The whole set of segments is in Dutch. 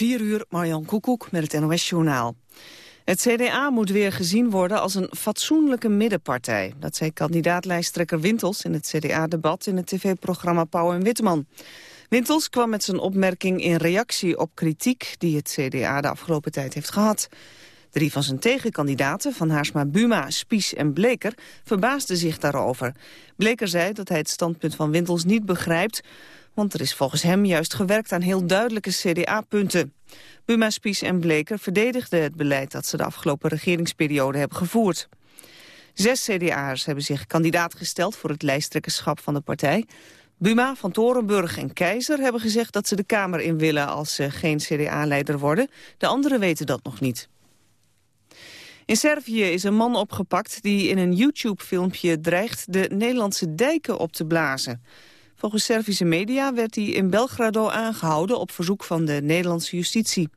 4 uur, Marjan Koekoek met het NOS-journaal. Het CDA moet weer gezien worden als een fatsoenlijke middenpartij. Dat zei kandidaatlijsttrekker Wintels in het CDA-debat in het tv-programma Pauw en Witteman. Wintels kwam met zijn opmerking in reactie op kritiek die het CDA de afgelopen tijd heeft gehad. Drie van zijn tegenkandidaten, Van Haarsma Buma, Spies en Bleker, verbaasden zich daarover. Bleker zei dat hij het standpunt van Wintels niet begrijpt, want er is volgens hem juist gewerkt aan heel duidelijke CDA-punten. Buma, Spies en Bleker verdedigden het beleid dat ze de afgelopen regeringsperiode hebben gevoerd. Zes CDA'ers hebben zich kandidaat gesteld voor het lijsttrekkerschap van de partij. Buma, Van Torenburg en Keizer hebben gezegd dat ze de Kamer in willen als ze geen CDA-leider worden. De anderen weten dat nog niet. In Servië is een man opgepakt die in een YouTube-filmpje dreigt de Nederlandse dijken op te blazen. Volgens Servische media werd hij in Belgrado aangehouden op verzoek van de Nederlandse justitie.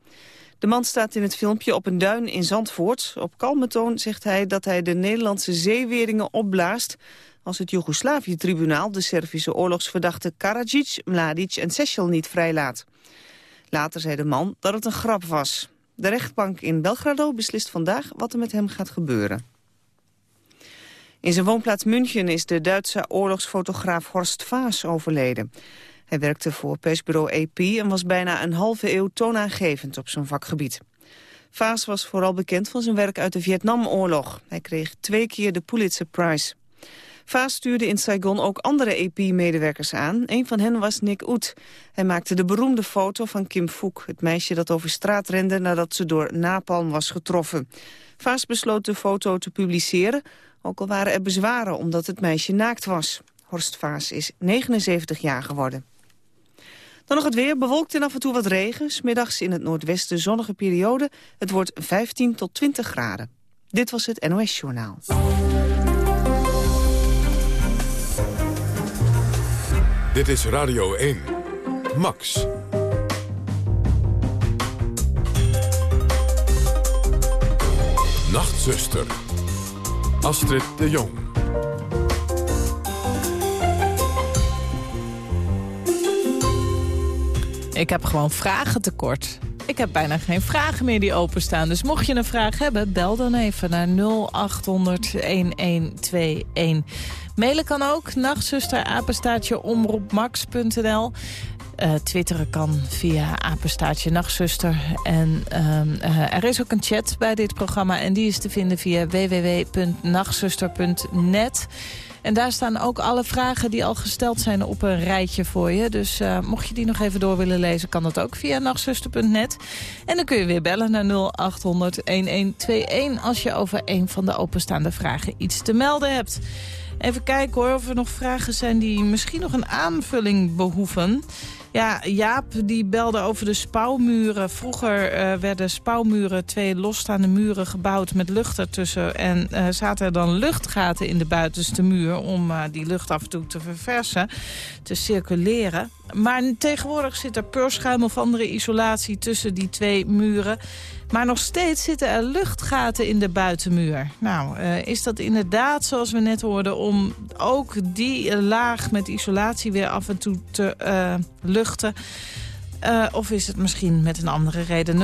De man staat in het filmpje op een duin in Zandvoort. Op kalme toon zegt hij dat hij de Nederlandse zeeweringen opblaast... als het Joegoslavië-tribunaal de Servische oorlogsverdachten Karadzic, Mladic en Sechel niet vrijlaat. Later zei de man dat het een grap was. De rechtbank in Belgrado beslist vandaag wat er met hem gaat gebeuren. In zijn woonplaats München is de Duitse oorlogsfotograaf Horst Vaas overleden. Hij werkte voor persbureau AP en was bijna een halve eeuw toonaangevend op zijn vakgebied. Vaas was vooral bekend van zijn werk uit de Vietnamoorlog. Hij kreeg twee keer de Pulitzer Prize. Vaas stuurde in Saigon ook andere EP-medewerkers aan. Een van hen was Nick Oet. Hij maakte de beroemde foto van Kim Fook, het meisje dat over straat rende nadat ze door napalm was getroffen. Vaas besloot de foto te publiceren, ook al waren er bezwaren omdat het meisje naakt was. Horst Vaas is 79 jaar geworden. Dan nog het weer, bewolkt en af en toe wat regen. Smiddags in het noordwesten zonnige periode. Het wordt 15 tot 20 graden. Dit was het NOS Journaal. Dit is Radio 1. Max. Nachtzuster. Astrid de Jong. Ik heb gewoon vragen tekort. Ik heb bijna geen vragen meer die openstaan. Dus mocht je een vraag hebben, bel dan even naar 0800-1121. Mailen kan ook, nachtzuster, apenstaatje, omroepmax.nl. Uh, twitteren kan via apenstaartje nachtzuster. En uh, er is ook een chat bij dit programma en die is te vinden via www.nachtzuster.net. En daar staan ook alle vragen die al gesteld zijn op een rijtje voor je. Dus uh, mocht je die nog even door willen lezen, kan dat ook via nachtzuster.net. En dan kun je weer bellen naar 0800-1121 als je over een van de openstaande vragen iets te melden hebt. Even kijken hoor of er nog vragen zijn die misschien nog een aanvulling behoeven. Ja, Jaap die belde over de spouwmuren. Vroeger uh, werden spouwmuren, twee losstaande muren gebouwd met lucht ertussen. En uh, zaten er dan luchtgaten in de buitenste muur om uh, die lucht af en toe te verversen, te circuleren. Maar tegenwoordig zit er peurschuim of andere isolatie tussen die twee muren. Maar nog steeds zitten er luchtgaten in de buitenmuur. Nou, uh, is dat inderdaad, zoals we net hoorden... om ook die laag met isolatie weer af en toe te uh, luchten... Uh, of is het misschien met een andere reden? 0800-1121.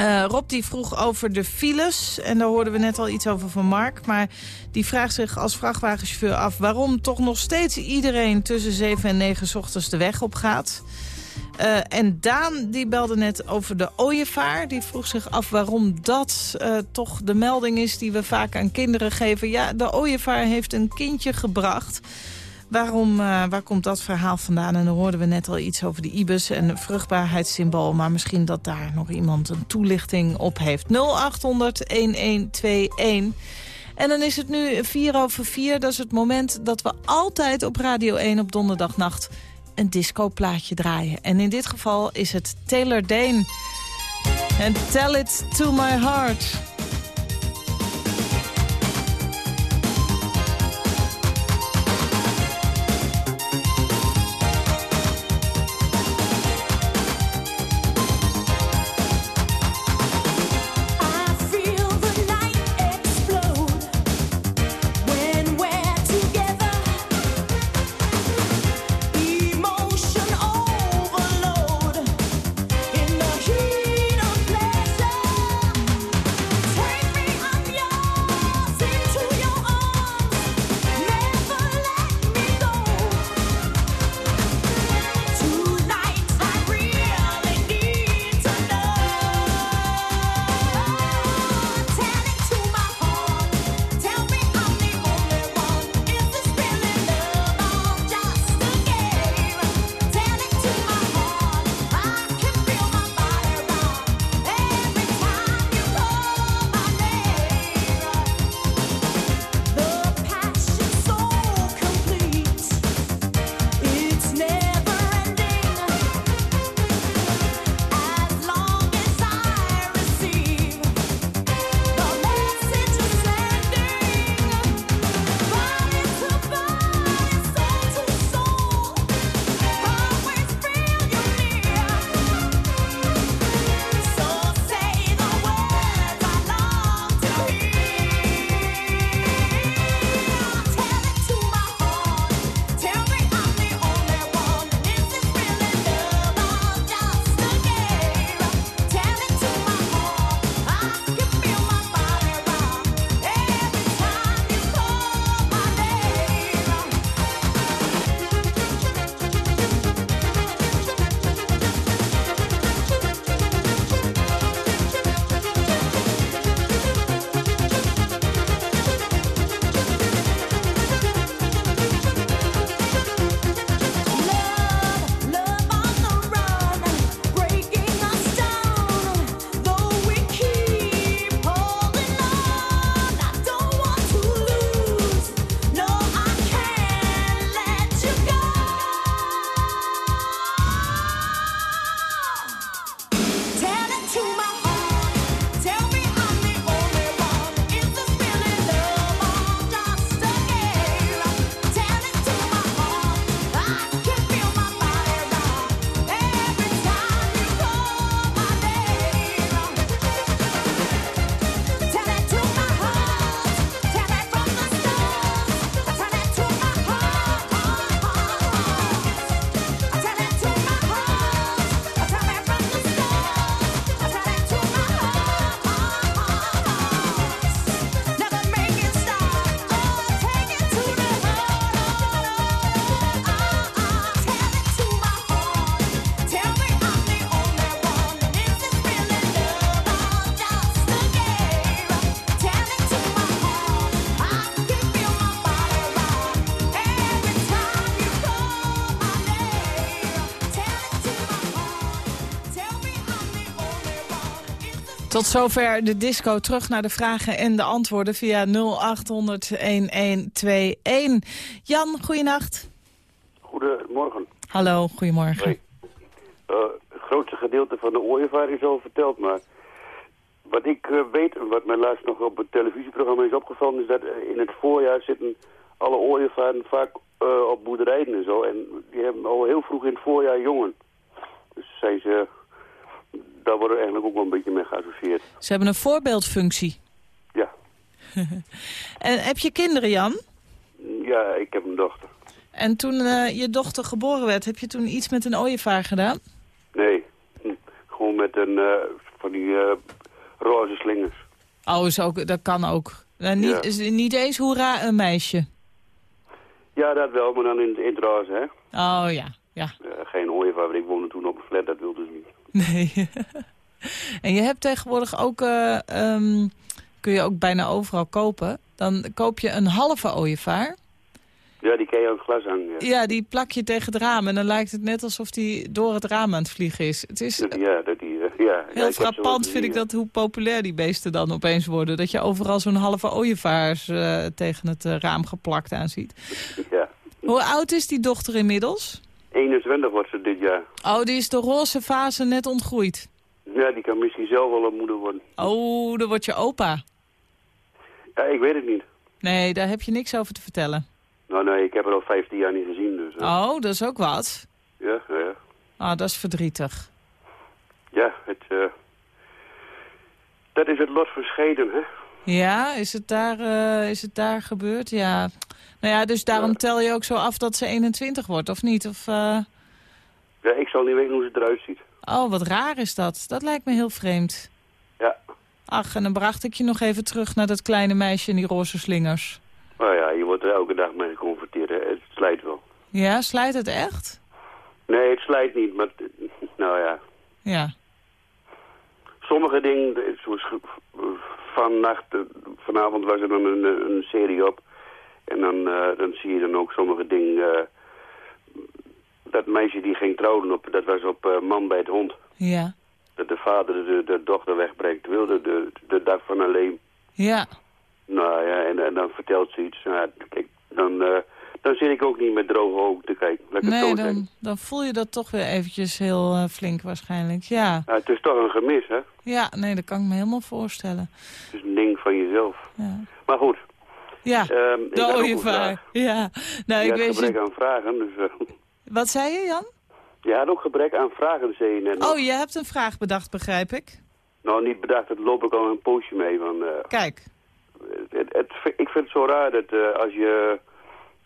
Uh, Rob die vroeg over de files. En daar hoorden we net al iets over van Mark. Maar die vraagt zich als vrachtwagenchauffeur af... waarom toch nog steeds iedereen tussen 7 en 9 ochtends de weg op gaat. Uh, en Daan die belde net over de ooievaar. Die vroeg zich af waarom dat uh, toch de melding is die we vaak aan kinderen geven. Ja, de ooievaar heeft een kindje gebracht... Waarom, uh, waar komt dat verhaal vandaan? En dan hoorden we net al iets over de ibis en vruchtbaarheidssymbool. Maar misschien dat daar nog iemand een toelichting op heeft. 0800-1121. En dan is het nu 4 over 4. Dat is het moment dat we altijd op Radio 1 op donderdagnacht een discoplaatje draaien. En in dit geval is het Taylor Dane. En Tell It To My Heart. Tot zover de disco. Terug naar de vragen en de antwoorden via 0800-1121. Jan, goeienacht. Goedemorgen. Hallo, goedemorgen. Hoi. Uh, het grootste gedeelte van de ooievaar is al verteld, maar wat ik uh, weet en wat mij laatst nog op het televisieprogramma is opgevallen, is dat uh, in het voorjaar zitten alle ooievaren vaak op boerderijen en zo. En die hebben al heel vroeg in het voorjaar jongen. Dus zijn ze, daar worden we eigenlijk ook wel een beetje mee geassocieerd. Ze hebben een voorbeeldfunctie. Ja. en heb je kinderen, Jan? Ja, ik heb een dochter. En toen uh, je dochter geboren werd, heb je toen iets met een ooievaar gedaan? Nee, gewoon met een uh, van die uh, roze slingers. Oh, is ook, dat kan ook. niet, ja. is niet eens hoera een meisje? Ja, dat wel, maar dan in, in het roze, hè? Oh, ja. ja. geen ooievaar, ik woonde toen op een flat, dat wilde ze niet. Nee. en je hebt tegenwoordig ook, um, kun je ook bijna overal kopen. Dan koop je een halve ooievaar. Ja, die kan je aan het glas hangen. Ja. ja, die plak je tegen het raam en dan lijkt het net alsof die door het raam aan het vliegen is. Het is ja, dat die, uh, ja. heel ja, frappant vind ik dat hoe populair die beesten dan opeens worden. Dat je overal zo'n halve ooievaars uh, tegen het uh, raam geplakt aan ziet. Ja. Hoe oud is die dochter inmiddels? 21 wordt ze dit jaar. Oh, die is de roze fase net ontgroeid. Ja, die kan misschien zelf wel een moeder worden. Oh, dan wordt je opa. Ja, ik weet het niet. Nee, daar heb je niks over te vertellen. Nou nee, ik heb haar al 15 jaar niet gezien. Dus, uh. Oh, dat is ook wat. Ja, ja. Ah, dat is verdrietig. Ja, het, uh, dat is het lot verscheiden, hè? Ja, is het daar, uh, is het daar gebeurd? Ja. Nou ja, dus daarom tel je ook zo af dat ze 21 wordt, of niet? Of, Ja, ik zal niet weten hoe ze eruit ziet. Oh, wat raar is dat. Dat lijkt me heel vreemd. Ja. Ach, en dan bracht ik je nog even terug naar dat kleine meisje in die roze slingers. Nou ja, je wordt er elke dag mee geconfronteerd. Hè. Het slijt wel. Ja, slijt het echt? Nee, het slijt niet, maar nou ja. Ja. Sommige dingen, zoals vannacht, vanavond was er dan een, een serie op. En dan, uh, dan zie je dan ook sommige dingen. Uh, dat meisje die ging trouwen, op, dat was op uh, Man bij het hond. Ja. Dat de vader de, de dochter wegbrengt, wilde de, de dag van alleen. Ja. Nou ja, en, en dan vertelt ze iets. Nou, kijk, dan, uh, dan zit ik ook niet met droge ogen te kijken. Nee, dan, dan voel je dat toch weer eventjes heel uh, flink waarschijnlijk, ja. Nou, het is toch een gemis, hè? Ja, nee, dat kan ik me helemaal voorstellen. Het is een ding van jezelf. Ja. Maar goed. Ja, um, de ooievaar. Ja, nou, ik weet gebrek aan vragen, dus... Uh... Wat zei je, Jan? Je had ook gebrek aan vragen, zei je. Oh, je hebt een vraag bedacht, begrijp ik. Nou, niet bedacht, dat loop ik al een poosje mee. Van, uh, Kijk. Het, het, ik vind het zo raar dat uh, als je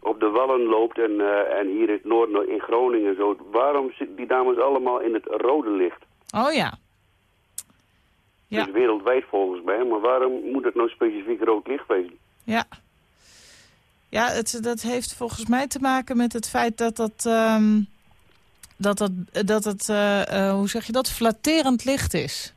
op de Wallen loopt en, uh, en hier in het noorden, in Groningen zo... waarom zitten die dames allemaal in het rode licht? Oh ja. ja. Dat is wereldwijd volgens mij, maar waarom moet het nou specifiek rood licht wezen? Ja. Ja, het, dat heeft volgens mij te maken met het feit dat dat... Um, dat dat, dat het, uh, hoe zeg je dat, flatterend licht is.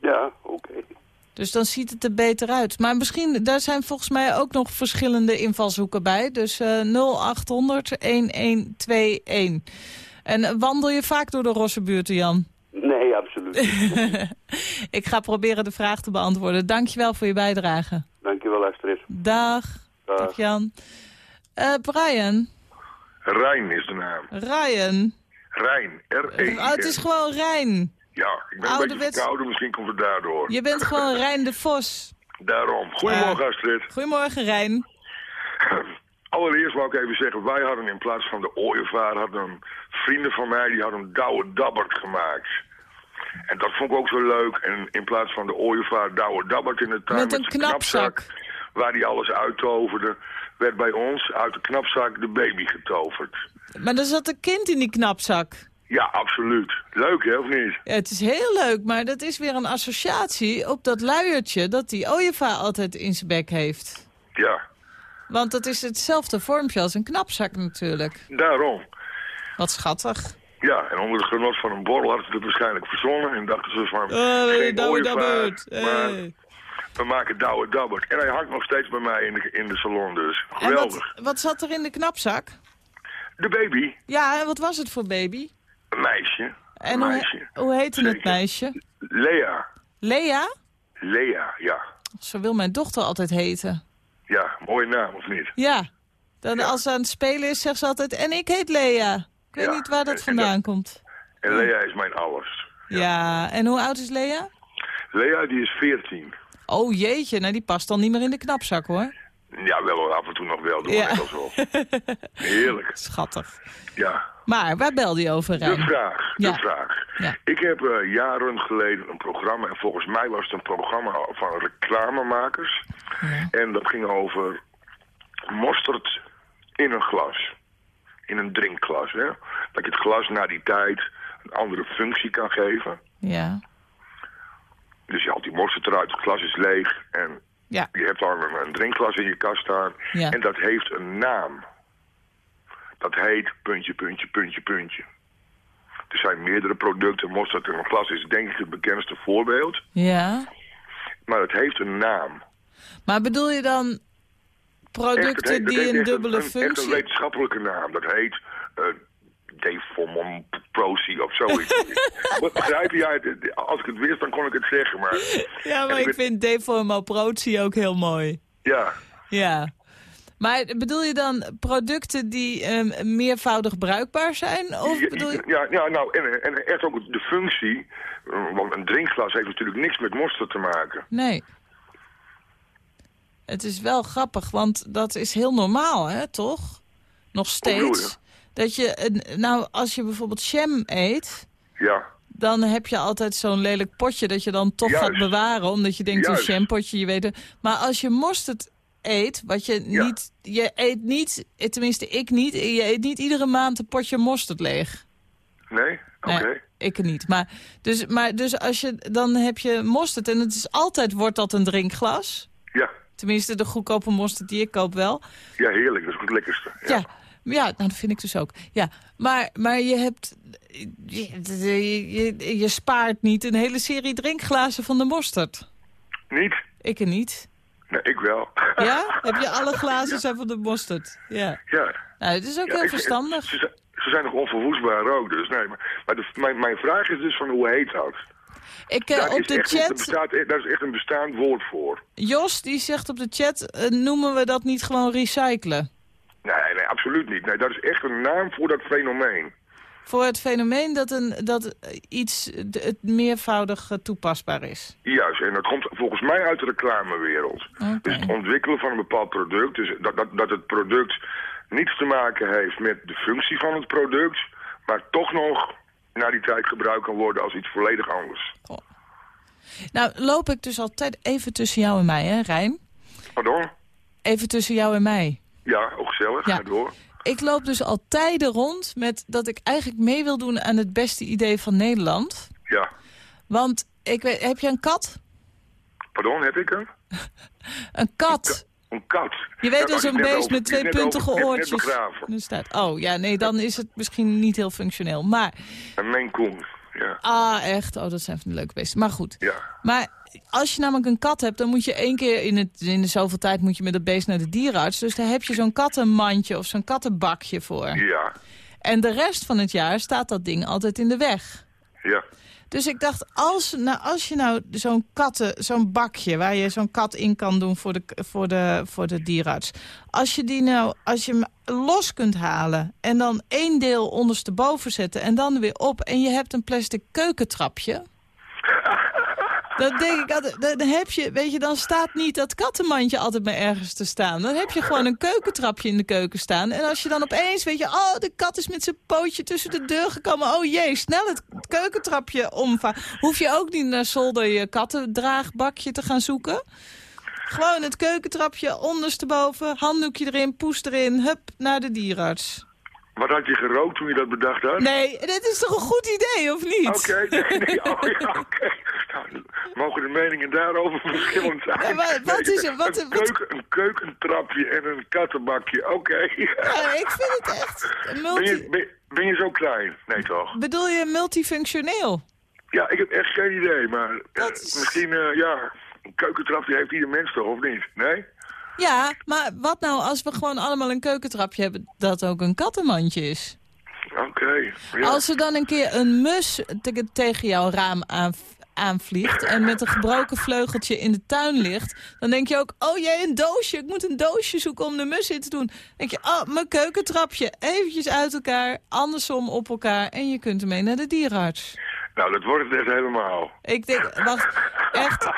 Ja, oké. Okay. Dus dan ziet het er beter uit. Maar misschien, daar zijn volgens mij ook nog verschillende invalshoeken bij. Dus uh, 0800 1121. En wandel je vaak door de rosse buurten, Jan? Nee, absoluut Ik ga proberen de vraag te beantwoorden. Dankjewel voor je bijdrage. Dankjewel, Astrid. Dag. Dag, Dag Jan. Uh, Brian. Rijn is de naam. Ryan. Rijn, R-E. Oh, het is gewoon Rijn. Ja, ik ben een beetje verkouden, misschien komt het daardoor. Je bent gewoon Rijn de Vos. Daarom. Goedemorgen, uh, Astrid. Goedemorgen, Rijn. Allereerst wou ik even zeggen, wij hadden in plaats van de ooievaar, hadden vrienden van mij, die hadden een douwe dabbert gemaakt. En dat vond ik ook zo leuk. En in plaats van de ooievaar, douwe dabbert in de tuin met, met een knapzak. knapzak, waar die alles uittoverde, werd bij ons uit de knapzak de baby getoverd. Maar er zat een kind in die knapzak. Ja, absoluut. Leuk, hè, of niet? Ja, het is heel leuk, maar dat is weer een associatie op dat luiertje... dat die ooievaar altijd in zijn bek heeft. Ja. Want dat is hetzelfde vormpje als een knapzak natuurlijk. Daarom. Wat schattig. Ja, en onder het genot van een borrel hadden ze het waarschijnlijk verzonnen... en dachten ze van, oh, geen ooievaar, maar Hey. We maken douwe dabbert. En hij hangt nog steeds bij mij in de, in de salon dus. En Geweldig. wat, wat zat er in de knapzak? De baby, Ja, en wat was het voor baby? een meisje. En hoe, meisje. hoe heette het meisje? Lea. Lea? Lea, ja. Zo wil mijn dochter altijd heten. Ja, mooie naam, of niet? Ja. Dan Ja. als ze aan het spelen is, zegt ze altijd... En ik heet Lea. Ik weet Ja, niet waar en- dat en vandaan dat- komt. En Lea is mijn alles. Ja. En hoe oud is Lea? Lea, die is 14. Oh jeetje, nou die past dan niet meer in de knapzak hoor. Ja, wel af en toe nog wel, doen we Ja. alsof. Heerlijk, Schattig. ja. Maar waar belde je over, De Rijn? vraag, de Ja. vraag. Ja. Ik heb eh, jaren geleden een programma, en volgens mij was het een programma van reclamemakers. En dat ging over mosterd in een glas. In een drinkglas, hè. Dat je het glas na die tijd een andere functie kan geven. Ja. Dus je haalt die mosterd eruit, het glas is leeg en Ja. je hebt dan een, een drinkglas in je kast staan. Ja. En dat heeft een naam. Dat heet puntje, puntje, puntje, puntje. Er zijn meerdere producten. Mosterd in een glas is denk ik het bekendste voorbeeld. Ja. Maar het heeft een naam. Maar bedoel je dan Echt, het producten heet- het die heeft een dubbele een, Echt een functie... wetenschappelijke naam. Dat heet uh, Deformon Procy of zoiets. Wat begrijp je? Ja, als ik het wist, dan kon ik het zeggen. Maar Ja, maar ik ik vind deformaprotie ook heel mooi. ja, Ja. Maar bedoel je dan producten die ehm, meervoudig bruikbaar zijn? Of Ja, bedoel je... ja, ja, nou, en, en echt ook de functie. Want een drinkglas heeft natuurlijk niks met mosterd te maken. Nee. Het is wel grappig, want dat is heel normaal, hè, toch? Nog steeds. Dat je, nou, als je bijvoorbeeld jam eet, Ja, dan heb je altijd zo'n lelijk potje dat je dan toch Juist. gaat bewaren. Omdat je denkt, een jampotje, je weet het. Maar als je mosterd eet, wat je Ja. niet... Je eet niet, tenminste ik niet, je eet niet iedere maand een potje mosterd leeg. nee? Oké. Nee, ik niet. Maar dus, maar dus als je, dan heb je mosterd en het is altijd, wordt dat een drinkglas. Ja. Tenminste, de goedkope mosterd die ik koop wel. ja, heerlijk. Dat is het lekkerste. Ja, ja, nou, dat vind ik dus ook. Ja, maar, maar je hebt... Je, je, spaart niet een hele serie drinkglazen van de mosterd. Niet? Ik er niet. Nee, ik wel. Ja? Heb je alle glazen zijn van de mosterd? Ja. ja. Nou, het is ook Ja, heel ik- verstandig. Ze, zijn- ze zijn nog onverwoestbaar ook, dus nee. Maar, maar de, mijn, mijn vraag is dus van hoe heet dat? Ik, eh, Daar op is de echt, chat, bestaat, echt- daar is echt een bestaand woord voor. Jos die zegt op de chat, eh, noemen we dat niet gewoon recyclen? Nee, nee, absoluut niet. Nee, dat is echt een naam voor dat fenomeen. Voor het fenomeen dat, een, dat iets het meervoudig eh, toepasbaar is. Juist, en dat komt volgens mij uit de reclamewereld. Dus het ontwikkelen van een bepaald product, dus dat, dat, dat het product niets te maken heeft met de functie van het product, maar toch nog na die tijd gebruikt kan worden als iets volledig anders. Nou, loop ik dus altijd even tussen jou en mij, hè, Rijn? Pardon? Even tussen jou en mij. Ja, ook gezellig, Ja. door. Ik loop dus al tijden rond met dat ik eigenlijk mee wil doen aan het beste idee van Nederland. Ja. Want, ik weet, heb je een kat? Pardon, heb ik een? Een kat. Een kat. Je weet is net beest met twee puntige oortjes. staat, oh ja, nee, dan is het misschien niet heel functioneel. Maar, Een Coon, ja. ah echt, oh dat zijn van de leuke beesten. Maar goed, Ja, Maar als je namelijk een kat hebt, dan moet je één keer in, het, in de zoveel tijd moet je met dat beest naar de dierenarts. Dus daar heb je zo'n kattenmandje of zo'n kattenbakje voor. ja, En de rest van het jaar staat dat ding altijd in de weg. ja. Dus ik dacht, als, nou, als je nou zo'n katten, zo'n bakje waar je zo'n kat in kan doen voor de, voor, de, voor de dierenarts. Als je die nou, als je hem los kunt halen en dan één deel ondersteboven zetten en dan weer op. En je hebt een plastic keukentrapje. Dan denk ik, altijd, dan heb je, weet je, dan staat niet dat kattenmandje altijd maar ergens te staan. Dan heb je gewoon een keukentrapje in de keuken staan. En als je dan opeens, weet je, oh, de kat is met zijn pootje tussen de deur gekomen. Oh jee, snel het keukentrapje omvaren. Hoef je ook niet naar zolder je kattendraagbakje te gaan zoeken. Gewoon het keukentrapje ondersteboven, handdoekje erin, poes erin, hup, naar de dierarts. Wat had je gerookt toen je dat bedacht had? Nee, dit is toch een goed idee, of niet? Oké, nee, nee, oh ja, oké. Nou, mogen de meningen daarover verschillend zijn? Ja, maar wat is er- wat- een, keuken, een keukentrapje en een kattenbakje, oké. Ja, ik vind het echt Ben multi... je, ben, ben je zo klein? Nee, toch? Bedoel je multifunctioneel? Ja, ik heb echt geen idee, maar eh, Dat is- misschien, eh, ja, een keukentrapje heeft ieder mens toch, of niet? Nee? Ja, maar wat nou als we gewoon allemaal een keukentrapje hebben dat ook een kattenmandje is? Oké. ja. Als er dan een keer een mus te- tegen jouw raam aan, aanvliegt... en met een gebroken vleugeltje in de tuin ligt... dan denk je ook, oh jee, een doosje. Ik moet een doosje zoeken om de mus in te doen. Dan denk je, oh, mijn keukentrapje. Eventjes uit elkaar, andersom op elkaar... en je kunt ermee naar de dierenarts. Nou, dat wordt het echt helemaal. Ik denk, wacht, echt...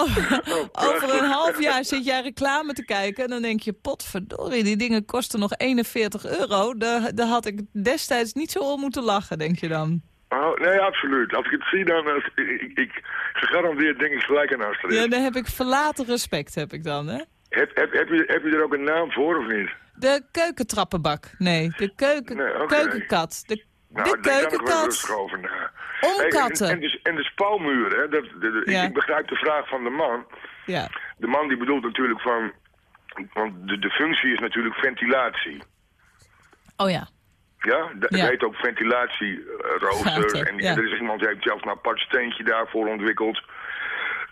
Over, over een half jaar zit jij reclame te kijken en dan denk je, potverdorie, die dingen kosten nog 41 euro. Daar, daar had ik destijds niet zo om moeten lachen, denk je dan. Oh, nee, absoluut. Als ik het zie, dan... Uh, ik, ik, gegarandeerd denk ik gelijk aan Astrid. Ja, dan heb ik verlaten respect, heb ik dan, hè? Heb, heb, heb, je, heb je er ook een naam voor, of niet? De keukentrappenbak. Nee, de keuken, Nee, keukenkat. De, Nou, de keukenkat. rustig over na. Om Hey, en, katten. en, de, en de spouwmuur, hè? Dat, de, de- ik- Ja. ik, begrijp de vraag van de man. Ja. De man die bedoelt natuurlijk van... Want de, de functie is natuurlijk ventilatie. Oh ja. Ja, dat Ja. heet ook ventilatierooster. En, ja. en er is iemand die heeft zelfs een apart steentje daarvoor ontwikkeld.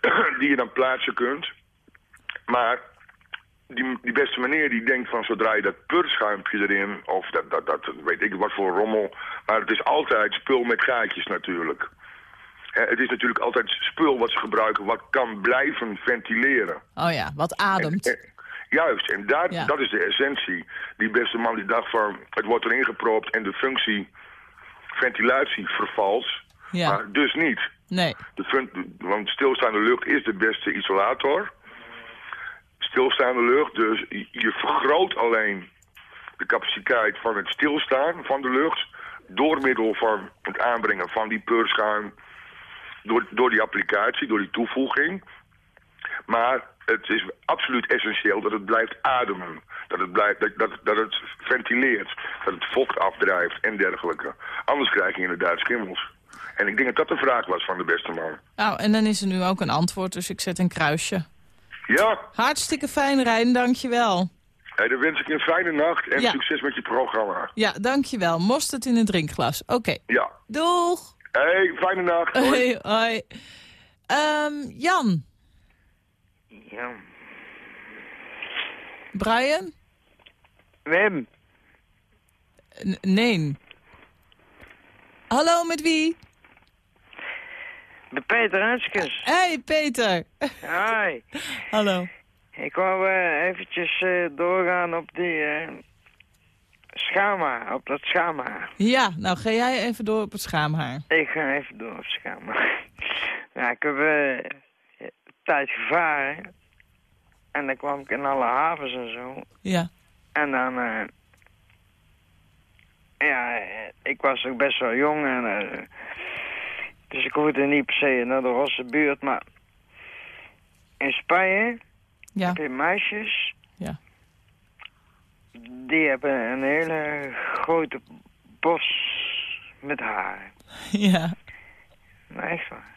die je dan plaatsen kunt. Maar die, die beste meneer die denkt van zodra je dat purschuimpje erin... of dat, dat, dat weet ik wat voor rommel... maar het is altijd spul met gaatjes natuurlijk. Hè, het is natuurlijk altijd spul wat ze gebruiken... wat kan blijven ventileren. Oh ja, wat ademt. Juist, en daar, Ja. dat is de essentie. Die beste man die dacht van, het wordt erin gepropt en de functie ventilatie vervals. Ja. Maar dus niet. Nee. De want stilstaande lucht is de beste isolator. Stilstaande lucht, dus je- vergroot alleen de capaciteit van het stilstaan van de lucht... door middel van het aanbrengen van die peurschuim... Door, door die applicatie, door die toevoeging... Maar het is absoluut essentieel dat het blijft ademen. Dat het, blijft, dat, dat, dat het ventileert. Dat het vocht afdrijft en dergelijke. Anders krijg je inderdaad schimmels. En ik denk dat dat de vraag was van de beste man. Nou, en dan is er nu ook een antwoord, dus ik zet een kruisje. Ja, Hartstikke fijn, Rijn, dankjewel. hey, dan wens ik je een fijne nacht en Ja. succes met je programma. Ja, dankjewel. Mosterd in een drinkglas. Oké, Ja. doeg. hey, fijne nacht. Hoi. Hoi, hoi. Ehm, Jan, Ja. Brian? Wim, N- nee. Hallo, met wie? De Peter Hanskens. Hey, Peter. Hi. Hallo. Ik wou eh, eventjes eh, doorgaan op die eh schama, op dat schama. Ja, nou ga jij even door op het schaamhaar. Ik ga even door op het schama. ja, ik heb een tijd gevaren. En dan kwam ik in alle havens en zo. Ja. En dan, eh, ja, ik was ook best wel jong. En, eh, dus ik hoefde niet per se naar de Rosse buurt. Maar in Spanje Ja. heb je meisjes. Ja. Die hebben een hele grote bos met haar. Ja. Nou, echt waar.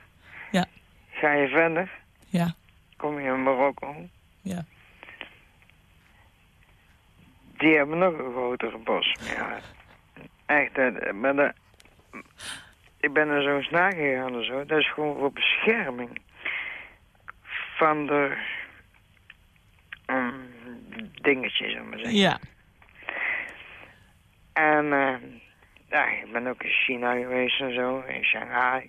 Ja. Ga je verder, Ja. kom je in Marokko. Ja. Die hebben nog een grotere bos met haar. Echt, maar de, ik ben er zo eens nagegaan en zo. Dat is gewoon voor bescherming van de um, dingetjes, we maar zeggen. Ja. En eh, ja, ik ben ook in China geweest en zo, in Shanghai.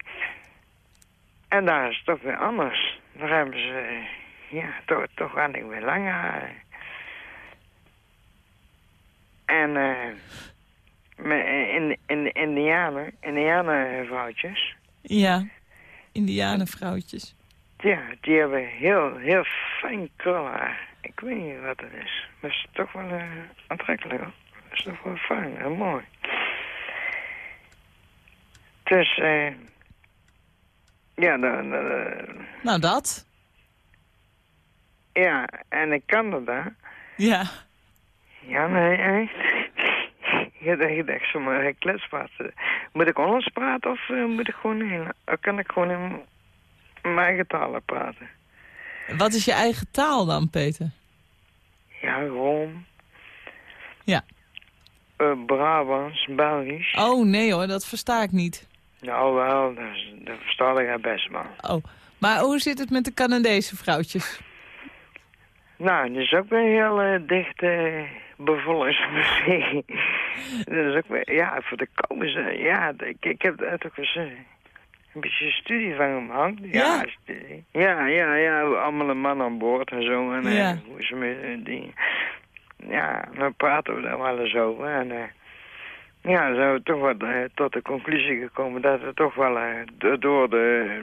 En daar is het toch weer anders. Daar hebben ze, ja, toch, toch aan ik weer lange haren. En eh, in, in de Indianen, Indianenvrouwtjes, Ja. Indianenvrouwtjes. ja, die hebben heel, heel fijn krulhaar. Ik weet niet wat het is. Maar het is toch wel eh, aantrekkelijk hoor. Dat is toch wel fijn en mooi. Dus, eh. ja, dan, eh, Nou, dat. ja, en in Canada. Ja. Ja, nee, echt. Je dacht, zomaar een kletspraten. Moet ik Hollands praten of eh, moet ik gewoon in, of kan ik gewoon in mijn eigen talen praten? Wat is je eigen taal dan, Peter? Ja, gewoon. Ja. Eh, Brabants, Belgisch. Oh, nee hoor, dat versta ik niet. Nou wel, dat, dat versta ik best wel. Oh. Maar hoe zit het met de Canadese vrouwtjes? Nou, dat is ook weer heel eh, dicht eh Dat is ook weer, ja, voor de komende, ja, ik, ik heb het ook gezegd. een beetje studie van hem hangt. Ja? Ja, ja, ja. Allemaal een man aan boord en zo. En, eh, Ja. hoe ze met eh, die... Ja, dan praten we daar wel eens over. En eh, ja, zijn we toch wat eh, tot de conclusie gekomen dat het toch wel eh, do- door de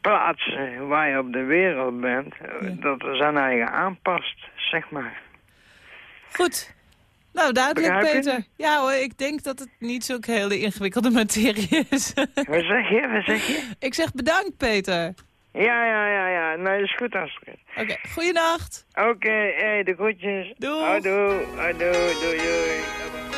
plaats eh, waar je op de wereld bent, eh, Ja. dat er zijn eigen aanpast, zeg maar. Goed. Nou, duidelijk? Peter. Ja hoor, ik denk dat het niet zo'n hele ingewikkelde materie is. Wat zeg je? Wat zeg je? ik zeg bedankt, Peter. Ja, ja, ja, ja. Nee, dat is goed, Astrid. Oké, goeienacht. Oké, hey, de groetjes. Houdoe, houdoe, doei, doei.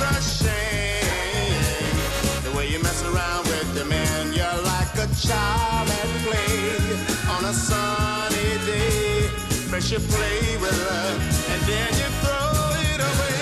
It's a shame the way you mess around with your man. You're like a child at play on a sunny day. First you play with love and then you throw it away.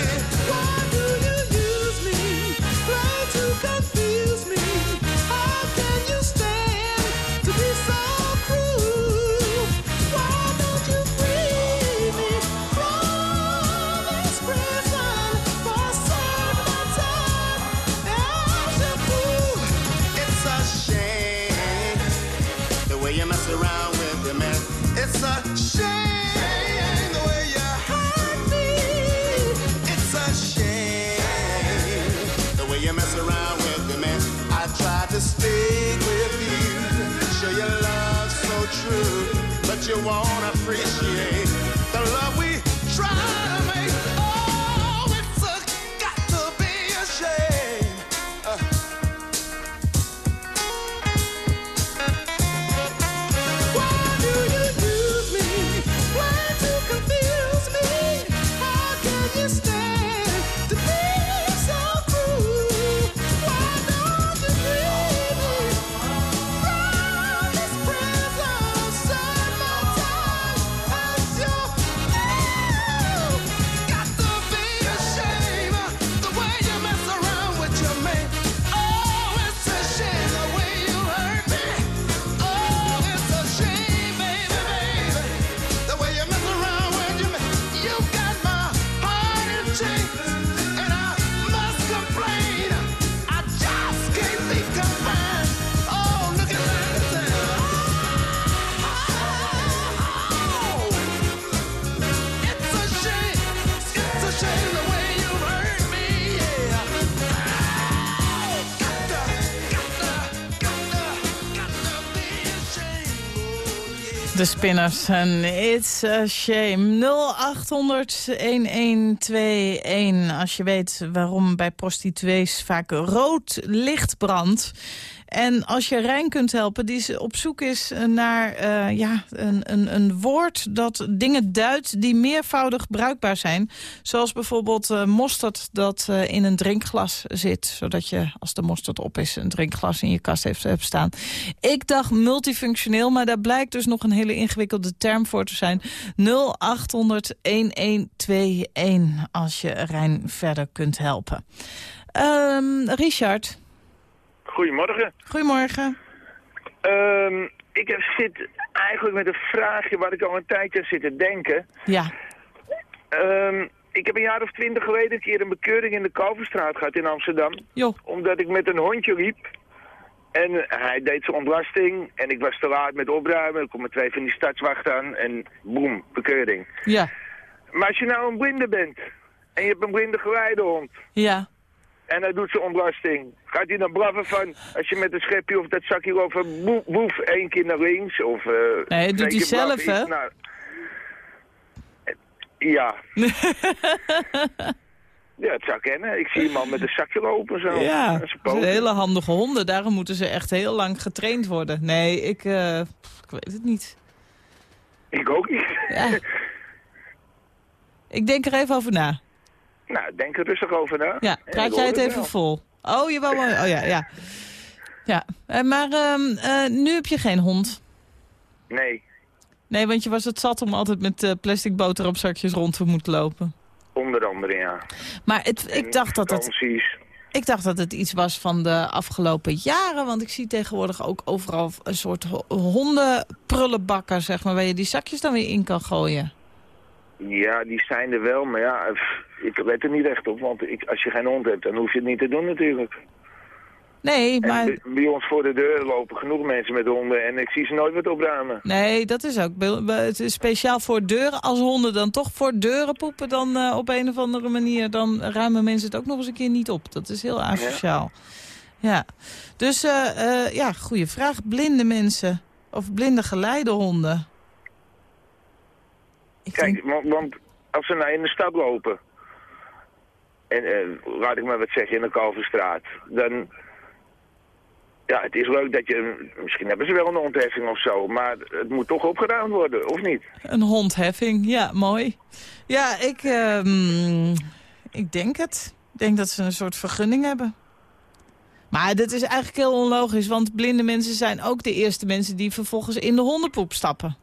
De Spinners en It's a Shame. 0800-1121 als je weet waarom bij prostituees vaak rood licht brandt. En als je Rijn kunt helpen, die op zoek is naar eh, ja, een, een, een woord dat dingen duidt die meervoudig bruikbaar zijn. Zoals bijvoorbeeld eh, mosterd dat eh, in een drinkglas zit. Zodat je, als de mosterd op is, een drinkglas in je kast heeft, staan. Ik dacht multifunctioneel, maar daar blijkt dus nog een hele ingewikkelde term voor te zijn. 0800-1121 als je Rijn verder kunt helpen. Ehm, Richard, Goedemorgen. goedemorgen. Ehm, ik heb, zit eigenlijk met een vraagje waar ik al een tijdje zit te denken. Ja, Ehm, ik heb een jaar of twintig geleden een keer een bekeuring in de Kalverstraat gehad in Amsterdam. Omdat ik met een hondje liep. En hij deed zijn ontlasting. En ik was te laat met opruimen. Er komen twee van die stadswachten aan. En boem, bekeuring. Ja, Maar als je nou een blinde bent. En je hebt een blinde geleidehond. ja, En hij doet zijn ontlasting. Gaat hij dan blaffen van, als je met een schepje of dat zakje over boef, boef één keer naar links? Of, eh, Nee, dat doet hij zelf, hè? Ja. ja, het zou kennen. Ik zie iemand met een zakje lopen zo. Ja, Dat hele handige honden. Daarom moeten ze echt heel lang getraind worden. Nee, ik, eh, ik weet het niet. Ik ook niet. Ja. Ik denk er even over na. Nou, denk er rustig over na. Ja, praat jij het even wel. vol? Oh, jawel. wel. Oh ja, ja. Ja, eh, maar ehm, eh, nu heb je geen hond. Nee, Nee, want je was het zat om altijd met eh, plastic boterhamzakjes rond te moeten lopen. onder andere, ja. Maar het, ik, dacht dat het, Precies. ik dacht dat het iets was van de afgelopen jaren. Want ik zie tegenwoordig ook overal een soort ho- hondenprullenbakken, zeg maar. Waar je die zakjes dan weer in kan gooien. Ja, die zijn er wel, maar ja, ik let er niet echt op. Want ik, als je geen hond hebt, dan hoef je het niet te doen natuurlijk. Nee, maar... bij- bij ons voor de deur lopen genoeg mensen met honden en ik zie ze nooit wat opruimen. Nee, dat is ook. Het is speciaal voor deuren. Als honden dan toch voor deuren poepen, dan eh, op een of andere manier... dan ruimen mensen het ook nog eens een keer niet op. Dat is heel asociaal. Ja. Dus, eh, eh, ja, goede vraag. Blinde mensen of blinde geleidehonden? Kijk, want, want als ze nou in de stad lopen, en eh, laat ik maar wat zeggen, in de Kalverstraat, dan... Ja, het is leuk dat je... Misschien hebben ze wel een ontheffing of zo, maar het moet toch opgedaan worden, of niet? een hondheffing, ja, mooi. Ja, ik, ehm, ik denk het. Ik denk dat ze een soort vergunning hebben. Maar dit is eigenlijk heel onlogisch, want blinde mensen zijn ook de eerste mensen die vervolgens in de hondenpoep stappen.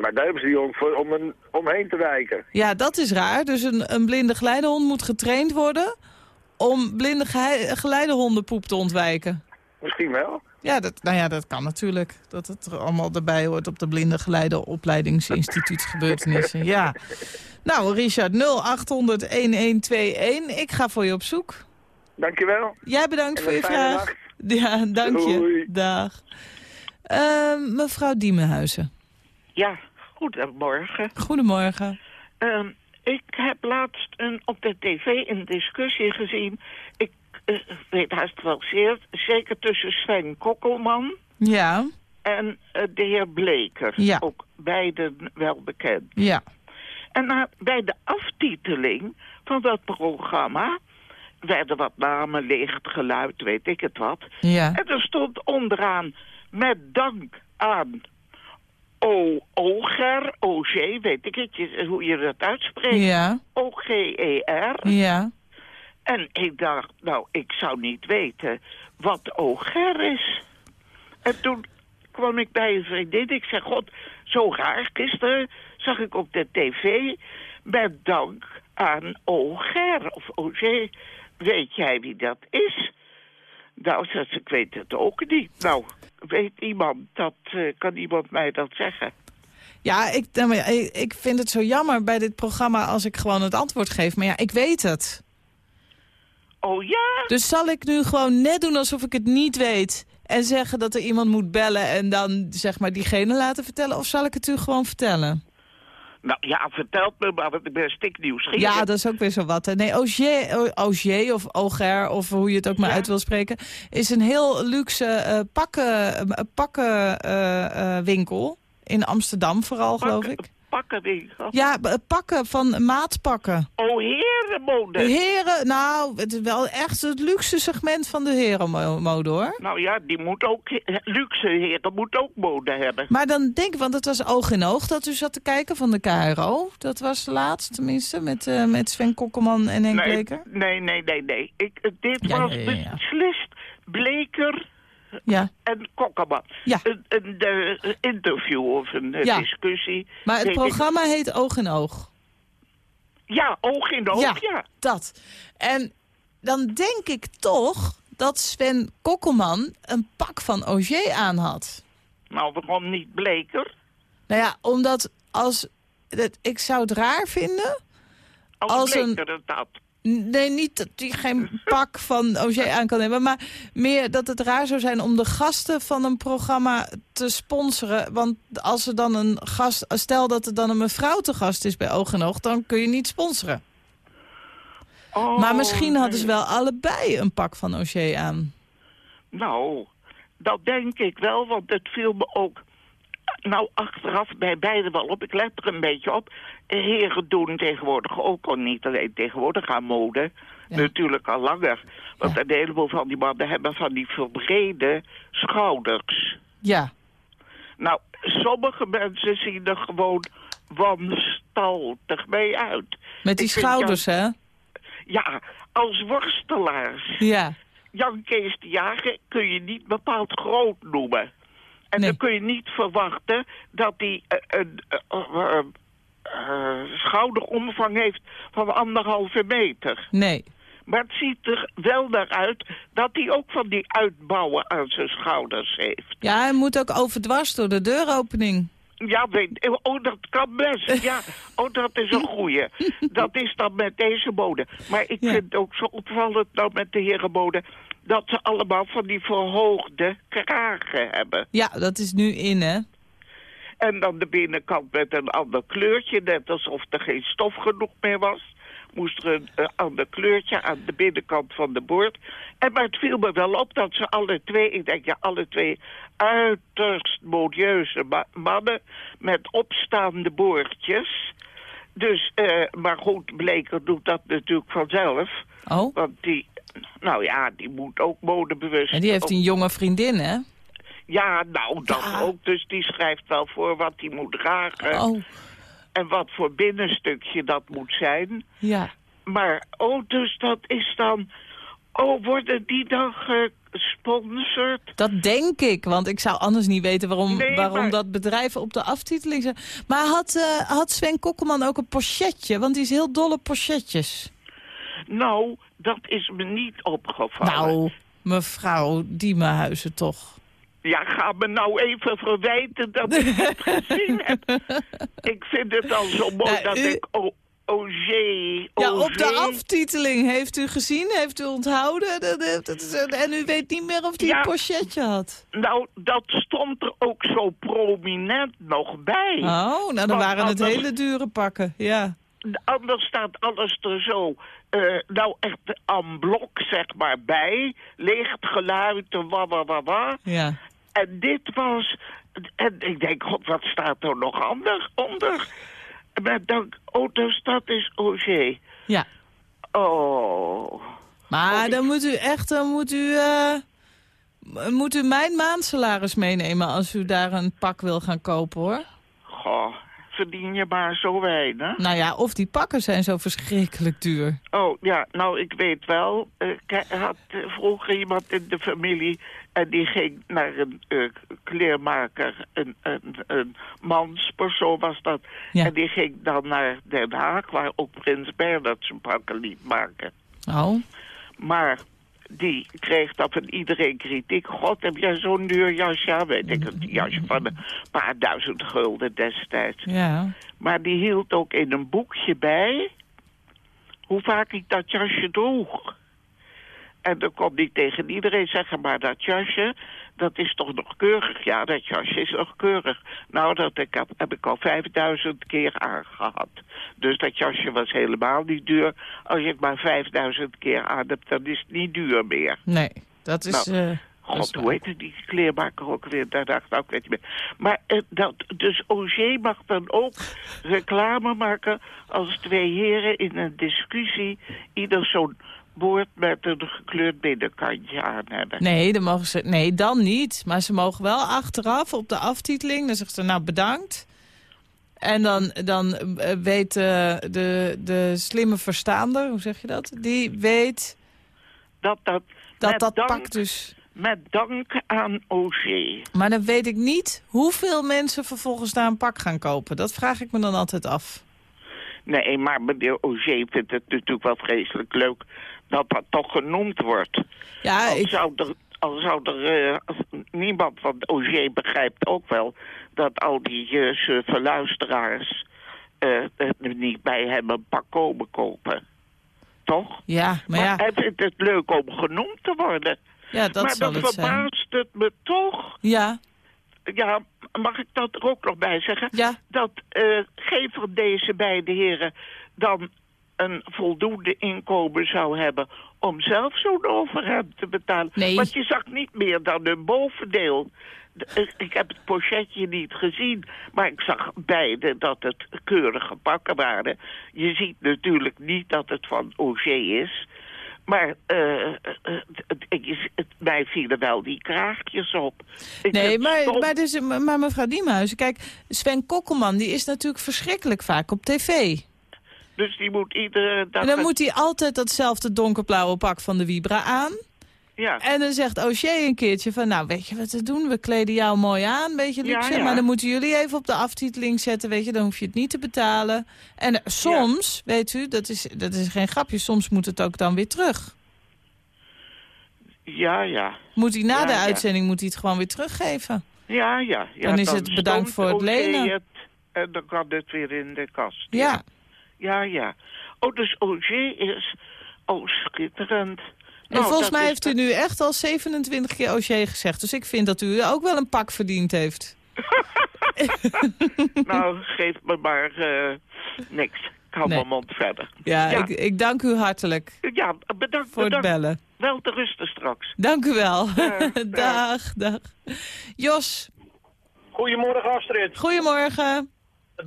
Maar daar hebben ze die hond voor om een, omheen te wijken. Ja, dat is raar. Dus een, een blinde geleidehond moet getraind worden om blinde geleidehondenpoep te ontwijken. Misschien wel. Ja, dat, nou ja, dat kan natuurlijk. Dat het er allemaal erbij hoort op de blinde geleideopleidingsinstituut gebeurtenissen. Ja. Nou, Richard, 0800-1121. Ik ga voor je op zoek. Dankjewel. Jij bedankt voor je vraag. Ja, dank je. Dag. Ehm, mevrouw Diemenhuizen, Ja, goedemorgen. goedemorgen. Ehm, ik heb laatst een, op de tv een discussie gezien. Ik eh, weet haast wel zeer, zeker tussen Sven Kokkelman Ja, en eh, de heer Bleker. Ja. Ook beiden wel bekend. ja. En na, bij de aftiteling van dat programma werden wat namen, licht, geluid, weet ik het wat. Ja. En er stond onderaan met dank aan O Oger, OG, weet ik het, hoe je dat uitspreekt. Ja, O-G-E-R. ja. En ik dacht, nou, ik zou niet weten wat Oger is. En toen kwam ik bij een vriendin. Ik zeg, god, zo raar. Gisteren zag ik op de tv met dank aan Oger of OG. Weet jij wie dat is? Nou, ze, ik weet het ook niet. Nou, weet iemand dat, eh, kan iemand mij dat zeggen? Ja, ik, nou, ik ik vind het zo jammer bij dit programma als ik gewoon het antwoord geef. Maar ja, ik weet het. Oh ja? Dus zal ik nu gewoon net doen alsof ik het niet weet... en zeggen dat er iemand moet bellen en dan zeg maar diegene laten vertellen? Of zal ik het u gewoon vertellen? Nou ja, vertelt me maar, want ik ben stiknieuwsgierig. Ja, dat is ook weer zo wat. Nee, Auger, Auger of Auger, of hoe je het ook maar Ja. uit wil spreken... is een heel luxe eh pakken, eh, pakken winkel. In Amsterdam vooral, geloof ik. Pakkenwinkel. Ja, b- pakken van maatpakken. Oh, herenmode. De heren, nou, het is wel echt het luxe segment van de herenmode, hoor. Nou ja, die moet ook, luxe heren moet ook mode hebben. Maar dan denk ik, want het was oog in oog dat u zat te kijken van de KRO. Dat was laatst tenminste, met, eh, met Sven Kokkelman en Henk Nee, Bleker. nee, nee, nee, nee. Ik, eh, dit Ja, was ja, ja, ja. beslist Bleker Ja, en Kokkerman. Ja. Een, een interview of een eh, Ja. discussie. maar het ik- programma heet Oog in Oog. Ja, oog in oog, Ja. ja. Dat. En dan denk ik toch dat Sven Kokkelman een pak van Auger aan had. Nou, waarom niet Bleker? Nou ja, omdat als... dat- Ik zou het raar vinden Als, Als een- Bleker het had. Nee, niet dat hij geen pak van Auger aan kan hebben. Maar meer dat het raar zou zijn om de gasten van een programma te sponsoren. Want als er dan een gast... Stel dat er dan een mevrouw te gast is bij Oog en Oog... dan kun je niet sponsoren. Oh, maar misschien hadden ze wel allebei een pak van Auger aan. Nou, dat denk ik wel, want het viel me ook... Nou, achteraf bij beide wel op. Ik let er een beetje op. Heren doen tegenwoordig ook al niet alleen tegenwoordig aan mode. Ja. Natuurlijk al langer. Want Ja. een heleboel van die mannen hebben van die verbrede schouders. Ja, Nou, sommige mensen zien er gewoon wanstaltig mee uit. met die Ik schouders, hè? Ja, als worstelaars. Ja. Jan Kees de Jager kun je niet bepaald groot noemen. En Nee. dan kun je niet verwachten dat hij eh, een eh, eh, eh, schouderomvang heeft van anderhalve meter. Nee. Maar het ziet er wel naar uit dat hij ook van die uitbouwen aan zijn schouders heeft. Ja, hij moet ook overdwars door de deuropening. Ja, weet, oh, dat kan best. Ja, oh, dat is een goeie. Dat is dan met deze mode. Maar ik Ja. vind het ook zo opvallend nou met de herenmode... dat ze allemaal van die verhoogde kragen hebben. Ja, dat is nu in, hè? En dan de binnenkant met een ander kleurtje, net alsof er geen stof genoeg meer was. Moest er een ander kleurtje aan de binnenkant van de boord. En maar het viel me wel op dat ze alle twee, ik denk ja, alle twee uiterst modieuze ma- mannen met opstaande boordjes. Dus, eh, maar goed, Bleker doet dat natuurlijk vanzelf. Oh, Want die, nou ja, die moet ook modebewust. en die heeft een jonge vriendin, hè? Ja, nou, dat Ja. ook. Dus die schrijft wel voor wat hij moet dragen. Oh, En wat voor binnenstukje dat moet zijn. ja. Maar, oh, dus dat is dan... Oh, worden die dan gesponsord? Dat denk ik, want ik zou anders niet weten waarom, Nee, waarom maar- dat bedrijf op de aftiteling zijn. Maar had, eh, had Sven Kokkelman ook een pochetje? Want die is heel dol op pochetjes. Nou, dat is me niet opgevallen. Nou, mevrouw Diemenhuizen toch. Ja, ga me nou even verwijten dat ik het gezien heb. Ik vind het al zo mooi Nou, dat u- ik... Oh, Auger, Ja, op de aftiteling heeft u gezien, heeft u onthouden. Dat- dat- dat is- En u weet niet meer of hij Ja. een pochetje had. Nou, dat stond er ook zo prominent nog bij. Oh, nou dan Want waren het anders- hele dure pakken, ja. Anders staat alles er zo, eh, nou echt aan blok zeg maar bij. Licht, geluid, wa wa wa wa. Ja. En dit was, en ik denk, god, wat staat er nog ander, onder? Maar dan, oh, dus dat is Auger. ja. Oh, Maar dan moet u echt, dan moet u, eh, moet u mijn maandsalaris meenemen als u daar een pak wil gaan kopen, hoor. goh, verdien je maar zo weinig. Nou ja, of die pakken zijn zo verschrikkelijk duur. Oh, ja, nou, ik weet wel. eh, Ik had eh, vroeger iemand in de familie... en die ging naar een eh, kleermaker, een, een, een manspersoon was dat. Ja. En die ging dan naar Den Haag... waar ook Prins Bernhard zijn pakken liet maken. Oh, Maar die kreeg dan van iedereen kritiek. God, heb jij zo'n duur jasje? Weet ik, een jasje van een paar duizend gulden destijds. ja. Maar die hield ook in een boekje bij hoe vaak ik dat jasje droeg. En dan kon hij tegen iedereen zeggen, maar dat jasje, dat is toch nog keurig? Ja, dat jasje is nog keurig. Nou, dat heb, heb ik al 5000 keer aangehad. Dus dat jasje was helemaal niet duur. Als je het maar 5000 keer aan hebt, dan is het niet duur meer. Nee, dat is... Nou, eh, God, hoe heette die kleermaker ook weer? Daar dacht ik ook niet meer. Maar eh, dat, dus Auger mag dan ook reclame maken als twee heren in een discussie ieder zo'n woord met een gekleurd binnenkantje aan hebben. Nee, dan mogen ze, nee, dan niet. Maar ze mogen wel achteraf op de aftiteling. Dan zegt ze, nou bedankt. En dan, dan eh, weet eh, de, de slimme verstaander, hoe zeg je dat? Die weet Dat dat, dat dat dank, pak dus... Met dank aan Auger. Maar dan weet ik niet hoeveel mensen vervolgens daar een pak gaan kopen. Dat vraag ik me dan altijd af. Nee, maar meneer Auger vindt het natuurlijk wel vreselijk leuk dat dat toch genoemd wordt. Ja, Al ik, zou er, al zou er eh, niemand van Auger begrijpt ook wel dat al die uh, suffe luisteraars eh, niet bij hem een pak komen kopen. Toch? ja, maar Maar ja, hij vindt het leuk om genoemd te worden. ja dat maar zal dan het zijn. verbaast het me toch. Ja, Ja, mag ik dat er ook nog bij zeggen? ja, Dat eh, geen van deze beide heren dan een voldoende inkomen zou hebben om zelf zo'n overhemd te betalen. Nee. Want je zag niet meer dan een bovendeel. De- eh, Ik heb het pochetje niet gezien, maar ik zag beide dat het keurige pakken waren. Je ziet natuurlijk niet dat het van Auger is. Maar het- mij vielen wel die kraagjes op. Ik Nee, maar, stom- maar, dus, maar mevrouw Diemhuizen, kijk, Sven Kokkelman die is natuurlijk verschrikkelijk vaak op tv. Dus die moet iedere dag... En dan moet hij altijd datzelfde donkerblauwe pak van de Vibra aan. Ja. En dan zegt O'Shea een keertje van, nou weet je wat te doen, we kleden jou mooi aan, een beetje luxe. ja. Maar dan moeten jullie even op de aftiteling zetten, weet je, dan hoef je het niet te betalen. En soms, weet u, dat is, dat is geen grapje, soms moet het ook dan weer terug. Ja, ja. Moet hij na de uitzending moet hij het gewoon weer teruggeven. Ja, ja. ja Dan is het bedankt voor het lenen. het en dan kan het weer in de kast. Ja. Ja, ja. Oh, dus Auger is... Oh, schitterend. En Nou, volgens mij heeft u nu echt al 27 keer O'Shea gezegd. Dus ik vind dat u ook wel een pak verdiend heeft. Nou, geef me maar eh, niks. Ik hou Nee. mijn mond verder. Ja, Ja. Ik, ik dank u hartelijk Ja, bedankt. voor het bedankt. bellen. Wel te rusten straks. Dank u wel. Ja, dag, dag. Jos, Goedemorgen Astrid, goedemorgen.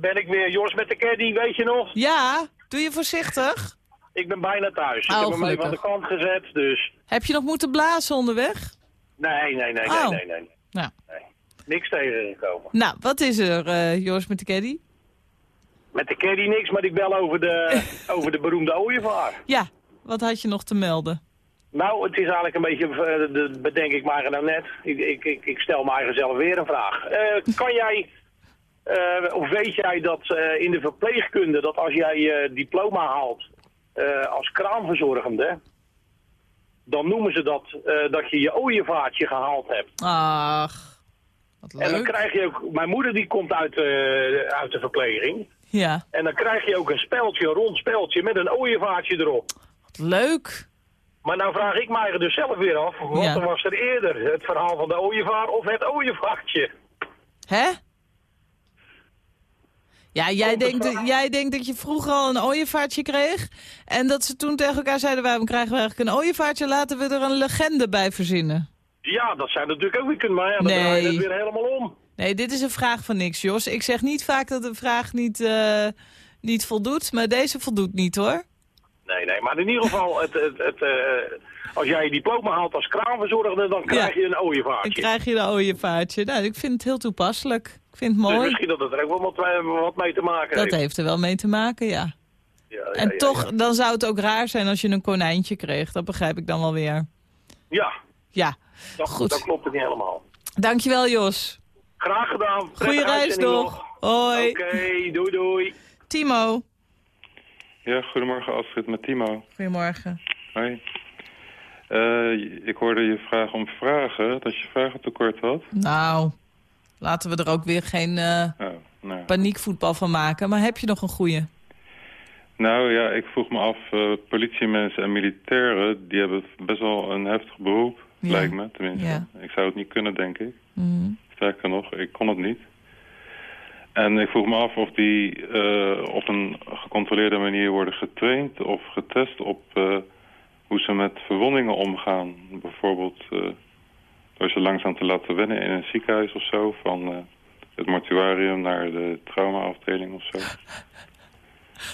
Daar ben ik weer. Jos met de caddy, weet je nog? Ja, doe je voorzichtig. Ik ben bijna thuis. Oh, ik heb hem even aan de kant gezet, dus... Heb je nog moeten blazen onderweg? Nee, nee, nee, Oh. nee, nee, nee. Nou, Niks tegengekomen. nou wat is er, eh Jos met de caddy? Met de caddy niks, maar ik bel over de, over de beroemde ooievaar. Ja, wat had je nog te melden? Nou, het is eigenlijk een beetje, eh, dat bedenk ik maar nou net. Ik, ik, ik, ik stel me eigen zelf weer een vraag. Eh, kan jij, of weet jij dat eh, in de verpleegkunde, dat als jij je diploma haalt eh, als kraamverzorgende, dan noemen ze dat eh, dat je je ooievaartje gehaald hebt. Ach, wat En dan leuk. krijg je ook, mijn moeder die komt uit, eh, uit de verpleging. Ja, En dan krijg je ook een speldje, een rond speldje met een ooievaartje erop. wat leuk. Maar nou vraag ik mij er dus zelf weer af, wat Ja. was er eerder? Het verhaal van de ooievaar of het ooievaartje? Hè? Ja, jij denkt, dat- jij denkt dat je vroeger al een ooievaartje kreeg... en dat ze toen tegen elkaar zeiden... waarom krijgen we eigenlijk een ooievaartje? Laten we er een legende bij verzinnen. Ja, dat zou natuurlijk ook weer kunnen, maar ja, dan Nee. draai je het weer helemaal om. Nee, dit is een vraag van niks, Jos. Ik zeg niet vaak dat een vraag niet, eh, niet voldoet... maar deze voldoet niet, hoor. Nee, nee, maar in ieder geval, het, het, het, eh, als jij je diploma haalt als kraamverzorgder, dan krijg je een Dan ooievaartje. krijg je een ooievaartje. Nou, ik vind het heel toepasselijk. Ik vind het Dus mooi. misschien dat het er ook wel wat, wat mee te maken Dat heeft. heeft er wel mee te maken, ja. Ja, ja, En toch, dan zou het ook raar zijn als je een konijntje kreeg. Dat begrijp ik dan wel weer. ja Ja, dat, Goed. dat klopt het niet helemaal. dankjewel Jos. Graag gedaan. Goeie reis nog. Hoi. Oké, doei doei. Timo. Ja, goedemorgen Astrid met Timo. Goedemorgen. Hoi. Eh, ik hoorde je vragen om vragen, dat je vragen tekort had. Nou, laten we er ook weer geen eh, Oh, nou. paniekvoetbal van maken. Maar heb je nog een goeie? nou ja, ik vroeg me af, eh, politiemensen en militairen, die hebben best wel een heftig beroep, Ja. lijkt me tenminste. Ja. Ik zou het niet kunnen, denk ik. Mhm. Sterker nog, ik kon het niet. En ik vroeg me af of die eh, op een gecontroleerde manier worden getraind of getest op eh, hoe ze met verwondingen omgaan. Bijvoorbeeld eh, door ze langzaam te laten wennen in een ziekenhuis of zo. Van het mortuarium naar de traumaafdeling of zo.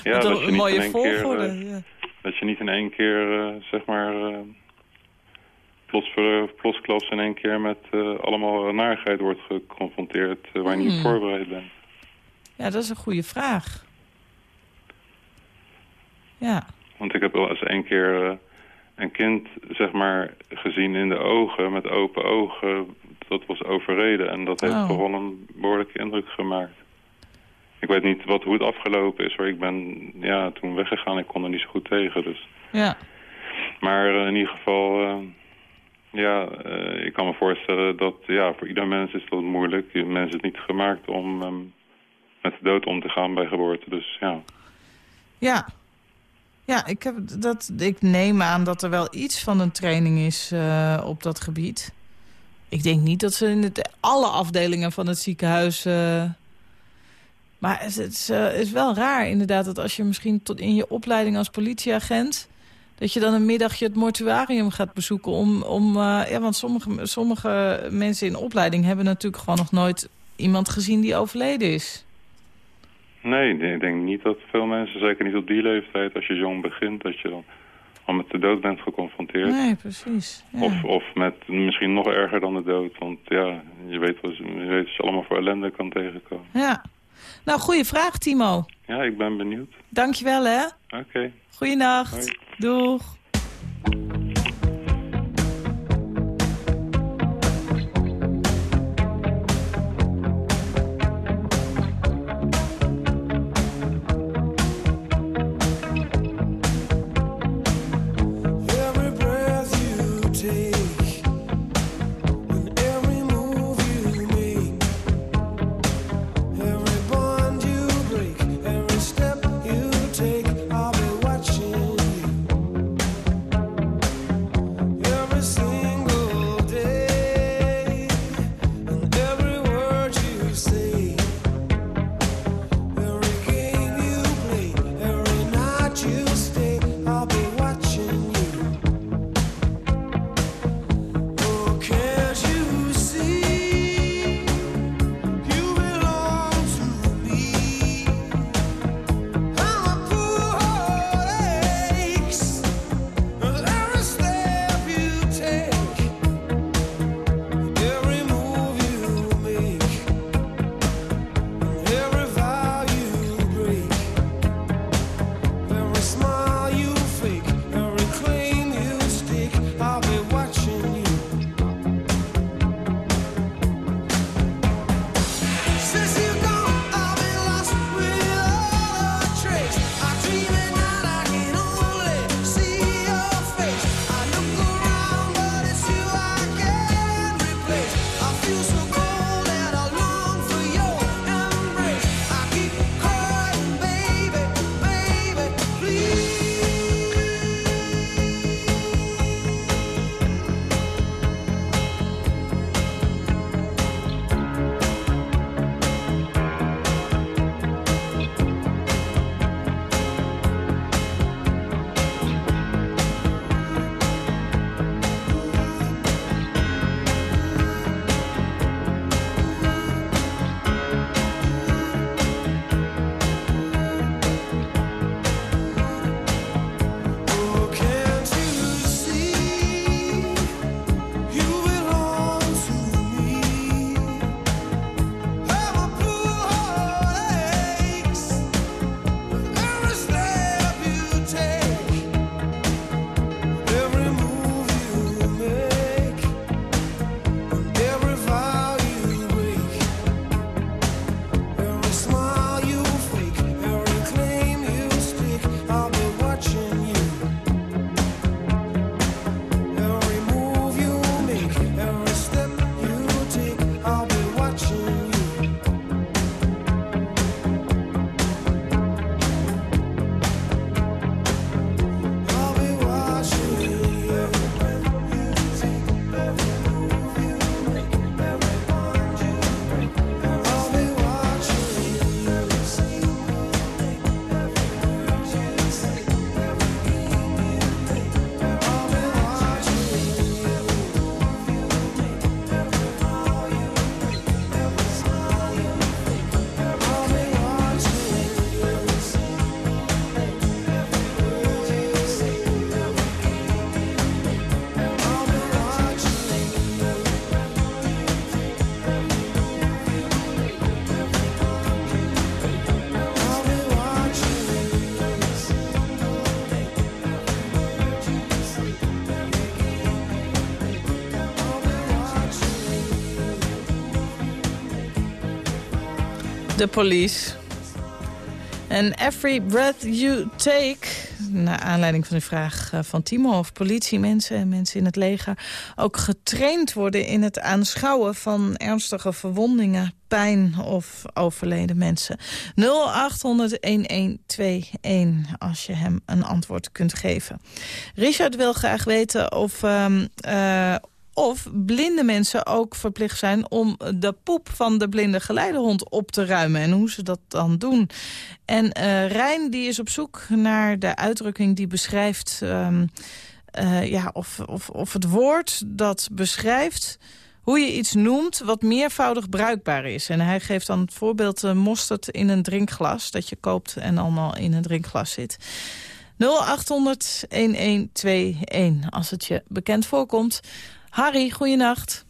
Ja, dat een je niet mooie in één keer, volgorde. ja. dat je niet in één keer, zeg maar, plots, plotsklaps in één keer met allemaal narigheid wordt geconfronteerd waar je niet Hmm. voorbereid bent. Ja, dat is een goede vraag. Ja. Want ik heb wel eens één keer eh, een kind, zeg maar, gezien in de ogen, met open ogen. Dat was overreden en dat heeft Oh. toch wel een behoorlijke indruk gemaakt. Ik weet niet wat, hoe het afgelopen is, hoor. Ik ben ja, toen weggegaan, ik kon er niet zo goed tegen, dus... Ja. Maar eh, in ieder geval, eh, ja, ik kan me voorstellen dat ja, voor ieder mens is dat moeilijk. Je mens is niet gemaakt om ehm, met de dood om te gaan bij geboorte. Dus ja. Ja. Ja, ik, heb dat, ik neem aan dat er wel iets van een training is eh, op dat gebied. Ik denk niet dat ze in het, alle afdelingen van het ziekenhuis... Eh, maar het, is, eh, is, wel raar inderdaad dat als je misschien tot in je opleiding als politieagent... dat je dan een middagje het mortuarium gaat bezoeken om... om ja, want sommige, sommige mensen in opleiding hebben natuurlijk gewoon nog nooit iemand gezien die overleden is. Nee, ik denk niet dat veel mensen, zeker niet op die leeftijd, als je jong begint, dat je dan al met de dood bent geconfronteerd. Nee, precies. Of, of met misschien nog erger dan de dood, want ja, je weet wat je, weet wat je allemaal voor ellende kan tegenkomen. Ja. Nou, goede vraag, Timo. Ja, ik ben benieuwd. Dankjewel, hè. Oké. Okay. Doeg. The Police. En Every Breath You Take, naar aanleiding van de vraag eh, van Timo... of politiemensen en mensen in het leger ook getraind worden... in het aanschouwen van ernstige verwondingen, pijn of overleden mensen. 0800-1121 als je hem een antwoord kunt geven. Richard wil graag weten of um, of blinde mensen ook verplicht zijn om de poep van de blinde geleidehond op te ruimen. En hoe ze dat dan doen. En eh Rijn die is op zoek naar de uitdrukking die beschrijft... ehm, eh, ja, of, of, of het woord dat beschrijft hoe je iets noemt wat meervoudig bruikbaar is. En hij geeft dan het voorbeeld eh, mosterd in een drinkglas... dat je koopt en allemaal in een drinkglas zit. 0800-1121, als het je bekend voorkomt. Harry, goeienacht.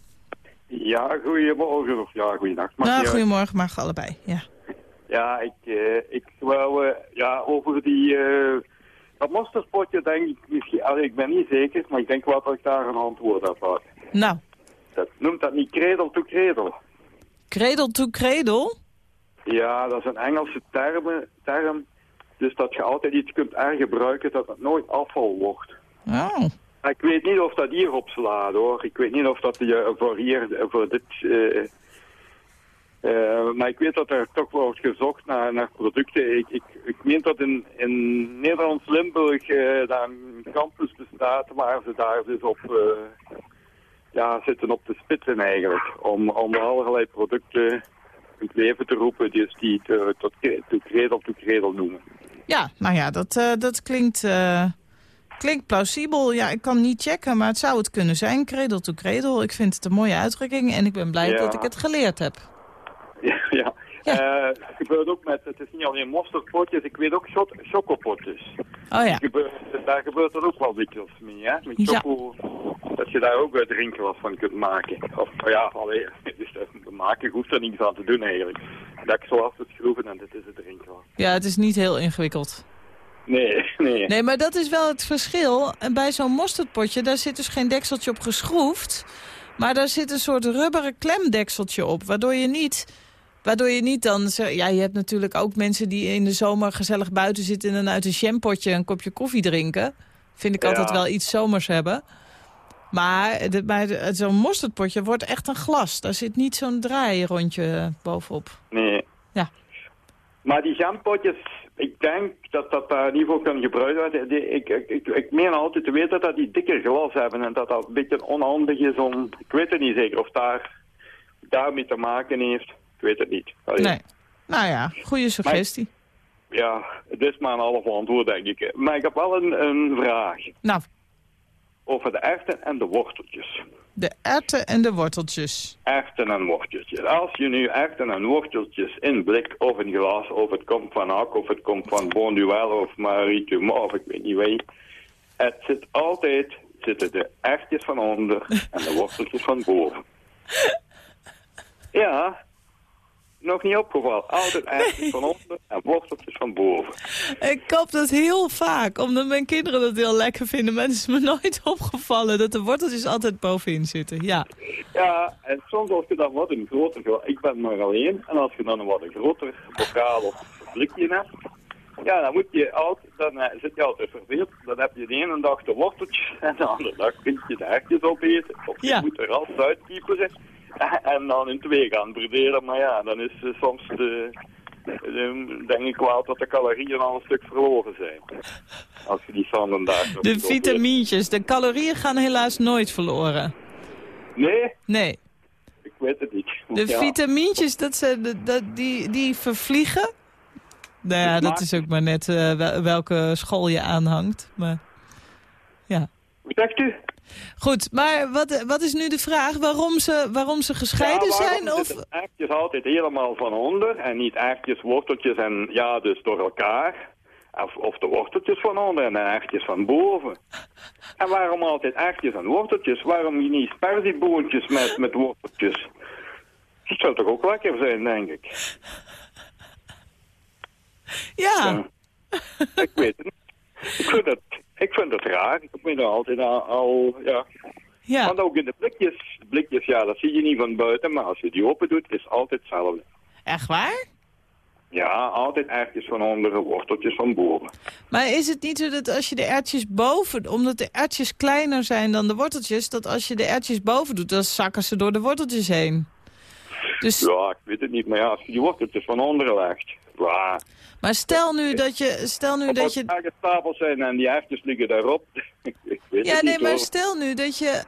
Ja, goedemorgen. Of ja, goeienacht. Mag Nou, goedemorgen, mag allebei. Ja. Ja, ik, eh, ik wou, eh, ja, over die, eh, dat mosterdpotje denk ik misschien, ik ben niet zeker, maar ik denk wel dat ik daar een antwoord op had. Nou, Dat noemt dat niet cradle to cradle. cradle to cradle? Ja, dat is een Engelse term, term. Dus dat je altijd iets kunt hergebruiken dat het nooit afval wordt. Oh. Maar Ik weet niet of dat hierop slaat hoor. Ik weet niet of dat je voor hier, eh, voor dit... eh, eh, maar ik weet dat er toch wordt gezocht naar, naar producten. Ik, ik, ik meen dat in, in Nederlands-Limburg eh, daar een campus bestaat waar ze daar dus op eh, ja, zitten op de spitsen eigenlijk. Om, om allerlei producten het leven te roepen dus die te, tot to cradle to cradle noemen. Ja, nou ja, dat, eh, dat klinkt, eh, klinkt plausibel. Ja, ik kan niet checken, maar het zou het kunnen zijn. Cradle to cradle. Ik vind het een mooie uitdrukking en ik ben blij Ja. dat ik het geleerd heb. Ja, ja. Eh, het gebeurt ook met, het is niet alleen mosterdpotjes, ik weet ook cho chocopotjes. Oh ja. Gebeurt, daar gebeurt er ook wel dikwijls mee, hè? Met Ja. choco, dat je daar ook een drinkglas van kunt maken. Of, oh ja, allee, dus dat maken hoeft er niets aan te doen eigenlijk. Dat ik zo af het schroeven en dit is het drinkglas. Ja, het is niet heel ingewikkeld. Nee, nee. Nee, maar dat is wel het verschil. En bij zo'n mosterdpotje, daar zit dus geen dekseltje op geschroefd. Maar daar zit een soort rubberen klemdekseltje op. Waardoor je niet, waardoor je niet dan... Ja, je hebt natuurlijk ook mensen die in de zomer gezellig buiten zitten... en dan uit een jampotje een kopje koffie drinken. Vind ik Ja. altijd wel iets zomers hebben. Maar, zo'n mosterdpotje wordt echt een glas. Daar zit niet zo'n draairondje bovenop. Nee. Ja. Maar die jampotjes, ik denk dat dat daar niet voor kan gebruikt worden. Ik, ik, ik, ik meen altijd te weten dat die dikker glas hebben en dat dat een beetje onhandig is om... Ik weet het niet zeker of daar daarmee te maken heeft. Ik weet het niet. Allee. Nee. Nou ja, goede suggestie. Ja, het is maar een half antwoord denk ik. Maar ik heb wel een, een vraag Nou, over de erwten en de worteltjes. De erwten en de worteltjes. Erwten en worteltjes. Als je nu erwten en worteltjes in blik of in glas, of het komt van Hak, of het komt van Bonduel of Marie of ik weet niet wie. Het zit altijd, zitten de erwtjes van onder en de worteltjes van boven. Ja, nog niet opgevallen. Altijd erwtjes van onder en worteltjes van boven. Ik koop dat heel vaak, omdat mijn kinderen dat heel lekker vinden. Maar het is me nooit opgevallen dat de worteltjes altijd bovenin zitten. Ja, Ja, en soms als je dan wat een groter... Ik ben maar alleen. En als je dan een wat een groter bokaal of blikje hebt... Ja, dan moet je altijd... Dan eh, zit je altijd verveeld. Dan heb je de ene dag de worteltjes. En de andere dag kun je de hertjes opeten. Of je Ja. moet er altijd uitkieperen. En dan in twee gaan brederen. Maar ja, dan is eh, soms de... de- denk ik wel dat de calorieën al een stuk verloren zijn. Als je die van dag... nog de vitamintjes, de calorieën gaan helaas nooit verloren. Nee, Nee, ik weet het niet. de Ja. vitamintjes, dat de, dat, die, die vervliegen. Nou ja, dat is ook maar net eh, wel- welke school je aanhangt. Maar, ja. Hoe zegt u? Goed, maar wat, wat is nu de vraag? Waarom ze, waarom ze gescheiden Ja, waarom zijn? Of... Erwtjes altijd helemaal van onder en niet erwtjes, worteltjes en ja, dus door elkaar. Of, of de worteltjes van onder en de erwtjes van boven. En waarom altijd erwtjes en worteltjes? Waarom niet sperzieboontjes met, met worteltjes? Dat zou toch ook lekker zijn, denk ik. Ja, Ik weet het niet. Ik vind het, ik vind het raar. Ik ben er altijd al, al ja. ja. Want ook in de blikjes, blikjes, ja, dat zie je niet van buiten, maar als je die open doet, is het altijd hetzelfde. echt waar? Ja, altijd erwtjes van onder, worteltjes van boven. Maar is het niet zo dat als je de erwtjes boven... omdat de erwtjes kleiner zijn dan de worteltjes... dat als je de erwtjes boven doet, dan zakken ze door de worteltjes heen. Dus, Ja, ik weet het niet, maar ja, je die worteltjes van onder legt. Ja, maar stel nu dat je... Stel nu op dat je stapels zijn en die erwtjes liggen daarop. ik weet ja, het nee, niet maar hoor. stel nu dat je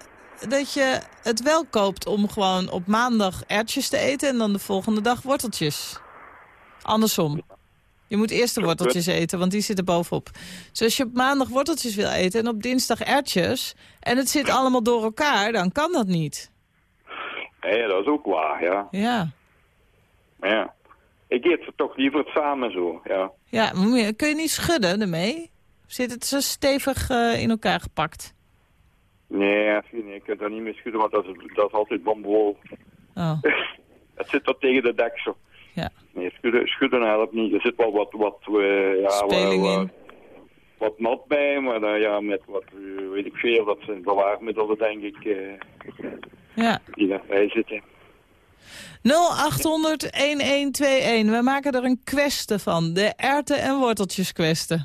dat je het wel koopt om gewoon op maandag ertjes te eten... en dan de volgende dag worteltjes. Andersom. Je moet eerst de worteltjes eten, want die zitten bovenop. Dus als je op maandag worteltjes wil eten en op dinsdag ertjes... en het zit allemaal door elkaar, dan kan dat niet. Nee, dat is ook waar, ja. Ja. Ja, ik eet ze toch liever samen zo, ja. Ja, kun je niet schudden ermee? Zit het zo stevig eh, in elkaar gepakt? Nee, je kunt dat niet meer schudden, want dat is, dat is altijd bambool. Oh. het zit tot tegen de deksel. Ja. Nee, schudden, schudden helpt niet. Er zit wel wat, wat, eh, ja, Speling wel, in. wat nat bij, maar dan, ja, met wat, eh, weet ik veel, dat zijn bewaarmiddelen, denk ik, eh, Ja. die daarbij zitten. 0800-1121. We maken er een kwestie van. De erten- en worteltjes-kwestie.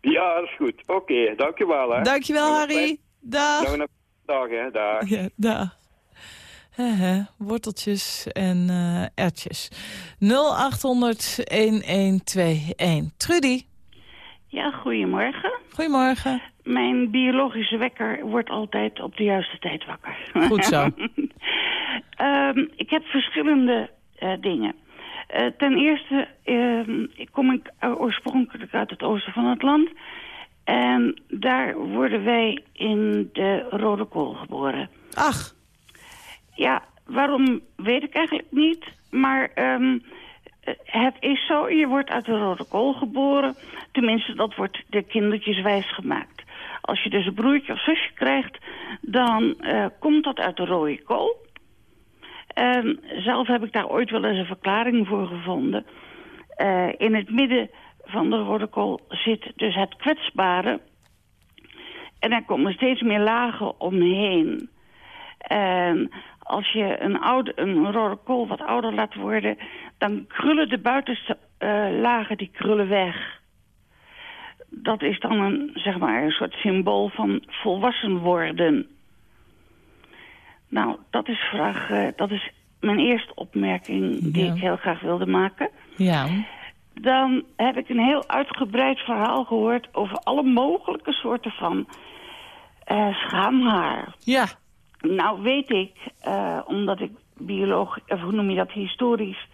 Ja, dat is goed. Oké, dankjewel, hè. Dankjewel, Harry. Dag. Dag, hè. Dag. Ja, dag. Hè, worteltjes en eh ertjes. 0800-1121. Trudy. Ja, goedemorgen. Goedemorgen. Mijn biologische wekker wordt altijd op de juiste tijd wakker. Goed zo. Ehm, ik heb verschillende eh, dingen. Eh, ten eerste ehm, kom ik eh, oorspronkelijk uit het oosten van het land. En daar worden wij in de Rode Kool geboren. Ach. Ja, waarom weet ik eigenlijk niet. Maar ehm, eh, het is zo, je wordt uit de Rode Kool geboren. Tenminste, dat wordt de kindertjes wijsgemaakt. Als je dus een broertje of zusje krijgt, dan eh, komt dat uit de rode kool. En zelf heb ik daar ooit wel eens een verklaring voor gevonden. Eh, in het midden van de rode kool zit dus het kwetsbare. En er komen steeds meer lagen omheen. En als je een, oude, een rode kool wat ouder laat worden... dan krullen de buitenste eh, lagen die krullen weg. Dat is dan een, zeg maar, een soort symbool van volwassen worden. Nou, dat is, vraag, eh, dat is mijn eerste opmerking die Ja. ik heel graag wilde maken. Ja. Dan heb ik een heel uitgebreid verhaal gehoord over alle mogelijke soorten van eh, schaamhaar. Ja. Nou weet ik, eh, omdat ik bioloog, of hoe noem je dat, historisch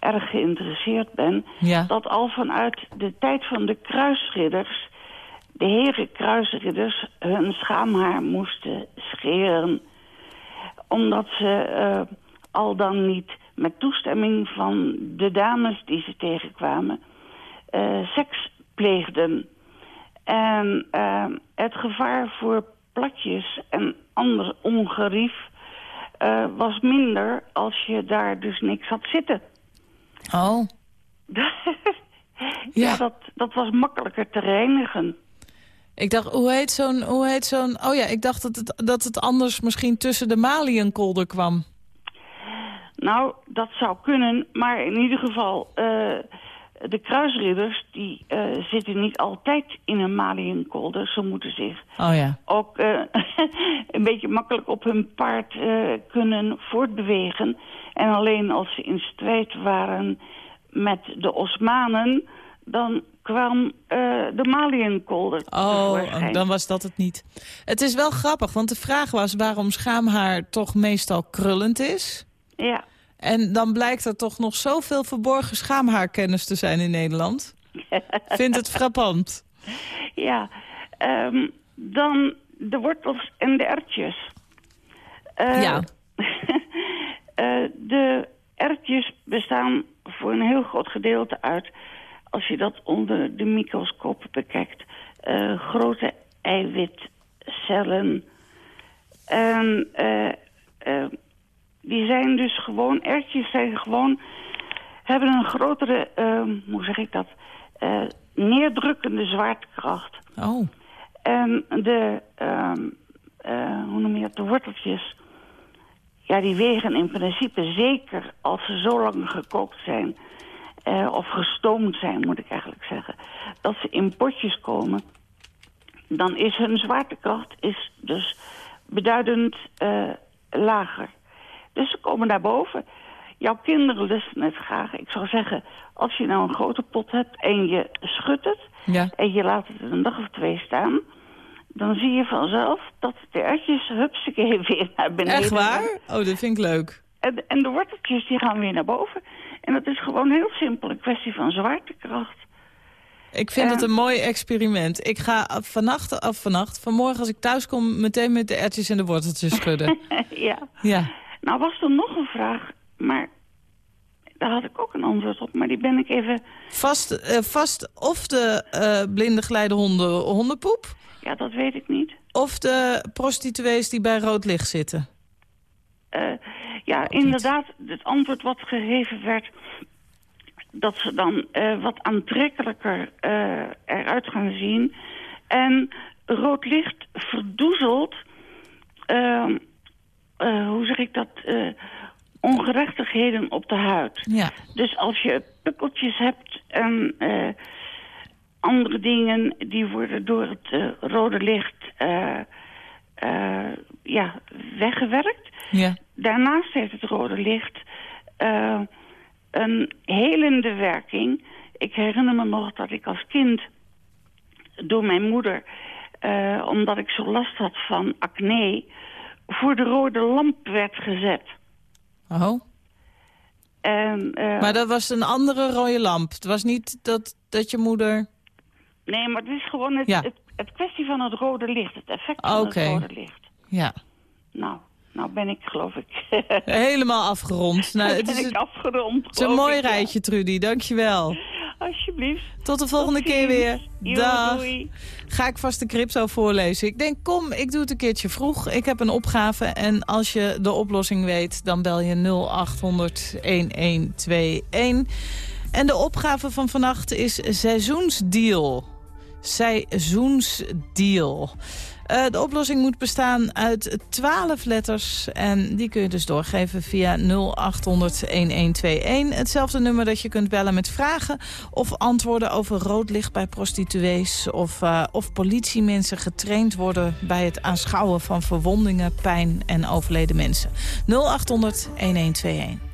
erg geïnteresseerd ben... Ja. dat al vanuit de tijd van de kruisridders... de heren kruisridders hun schaamhaar moesten scheren. Omdat ze eh, al dan niet met toestemming van de dames die ze tegenkwamen... eh, seks pleegden. En eh, het gevaar voor platjes en ander ongerief was minder als je daar dus niks had zitten. Oh. ja, dat, dat was makkelijker te reinigen. Ik dacht, hoe heet zo'n... hoe heet zo'n? Oh ja, ik dacht dat het, dat het anders misschien tussen de maliënkolder kwam. Nou, dat zou kunnen, maar in ieder geval... eh, de kruisridders die eh, zitten niet altijd in een maliënkolder. Ze moeten zich Oh ja. ook eh, een beetje makkelijk op hun paard kunnen voortbewegen. En alleen als ze in strijd waren met de Osmanen... dan kwam eh, de Maliënkolder Oh, dan was dat het niet. Het is wel grappig, want de vraag was waarom schaamhaar toch meestal krullend is. Ja. En dan blijkt er toch nog zoveel verborgen schaamhaarkennis te zijn in Nederland. Vind het frappant. Ja, ehm, dan de wortels en de ertjes. Eh, Ja. eh, de ertjes bestaan voor een heel groot gedeelte uit... als je dat onder de microscoop bekijkt... eh, grote eiwitcellen. En eh, die zijn dus gewoon... Ertjes zijn gewoon... hebben een grotere, hoe zeg ik dat... neerdrukkende zwaartekracht. Oh. En de, ehm, eh, hoe noem je dat, de worteltjes... ja, die wegen in principe zeker als ze zo lang gekookt zijn... eh, of gestoomd zijn, moet ik eigenlijk zeggen... dat ze in potjes komen... dan is hun zwaartekracht is dus beduidend eh, lager. Dus ze komen naar boven. Jouw kinderen lusten het graag. Ik zou zeggen, als je nou een grote pot hebt en je schudt het... Ja. en je laat het een dag of twee staan... dan zie je vanzelf dat de ertjes hupsakee weer naar beneden Echt waar? gaan. Oh, dat vind ik leuk. En, en de worteltjes die gaan weer naar boven. En dat is gewoon heel simpel, een kwestie van zwaartekracht. Ik vind het een mooi experiment. Ik ga vannacht, af vannacht, vanmorgen als ik thuis kom... meteen met de ertjes en de worteltjes schudden. ja. ja. Nou was er nog een vraag, maar daar had ik ook een antwoord op. Maar die ben ik even... Vast, eh, vast of de eh blinde geleidehonden hondenpoep... Ja, dat weet ik niet. of de prostituees die bij rood licht zitten. Eh, ja, inderdaad, het antwoord wat gegeven werd... dat ze dan wat aantrekkelijker eruit gaan zien. En rood licht verdoezelt... eh, eh, hoe zeg ik dat... ongerechtigheden op de huid. Ja. Dus als je pukkeltjes hebt en eh, andere dingen... die worden door het eh, rode licht eh, ja, weggewerkt. Ja. Daarnaast heeft het rode licht een helende werking. Ik herinner me nog dat ik als kind door mijn moeder... omdat ik zo last had van acne... voor de rode lamp werd gezet. Oh. En, eh, Maar dat was een andere rode lamp. Het was niet dat, dat je moeder... Nee, maar het is gewoon het, Ja. het, het kwestie van het rode licht. Het effect van Oké. het rode licht. Ja. Nou, nou ben ik geloof ik... Helemaal afgerond. Nou, het ben is ik een, afgerond. het is een mooi ik, ja. rijtje, Trudy. Dankjewel. Alsjeblieft. Tot de volgende Tot keer weer. Dag. doei. Ga ik vast de crypto voorlezen. Ik denk, kom, ik doe het een keertje vroeg. Ik heb een opgave en als je de oplossing weet... dan bel je 0800-1121. En de opgave van vannacht is seizoensdeal. Seizoensdeal. Eh, de oplossing moet bestaan uit 12 letters. En die kun je dus doorgeven via 0800-1121. Hetzelfde nummer dat je kunt bellen met vragen of antwoorden over rood licht bij prostituees. Of, eh, of politiemensen getraind worden bij het aanschouwen van verwondingen, pijn en overleden mensen. 0800-1121.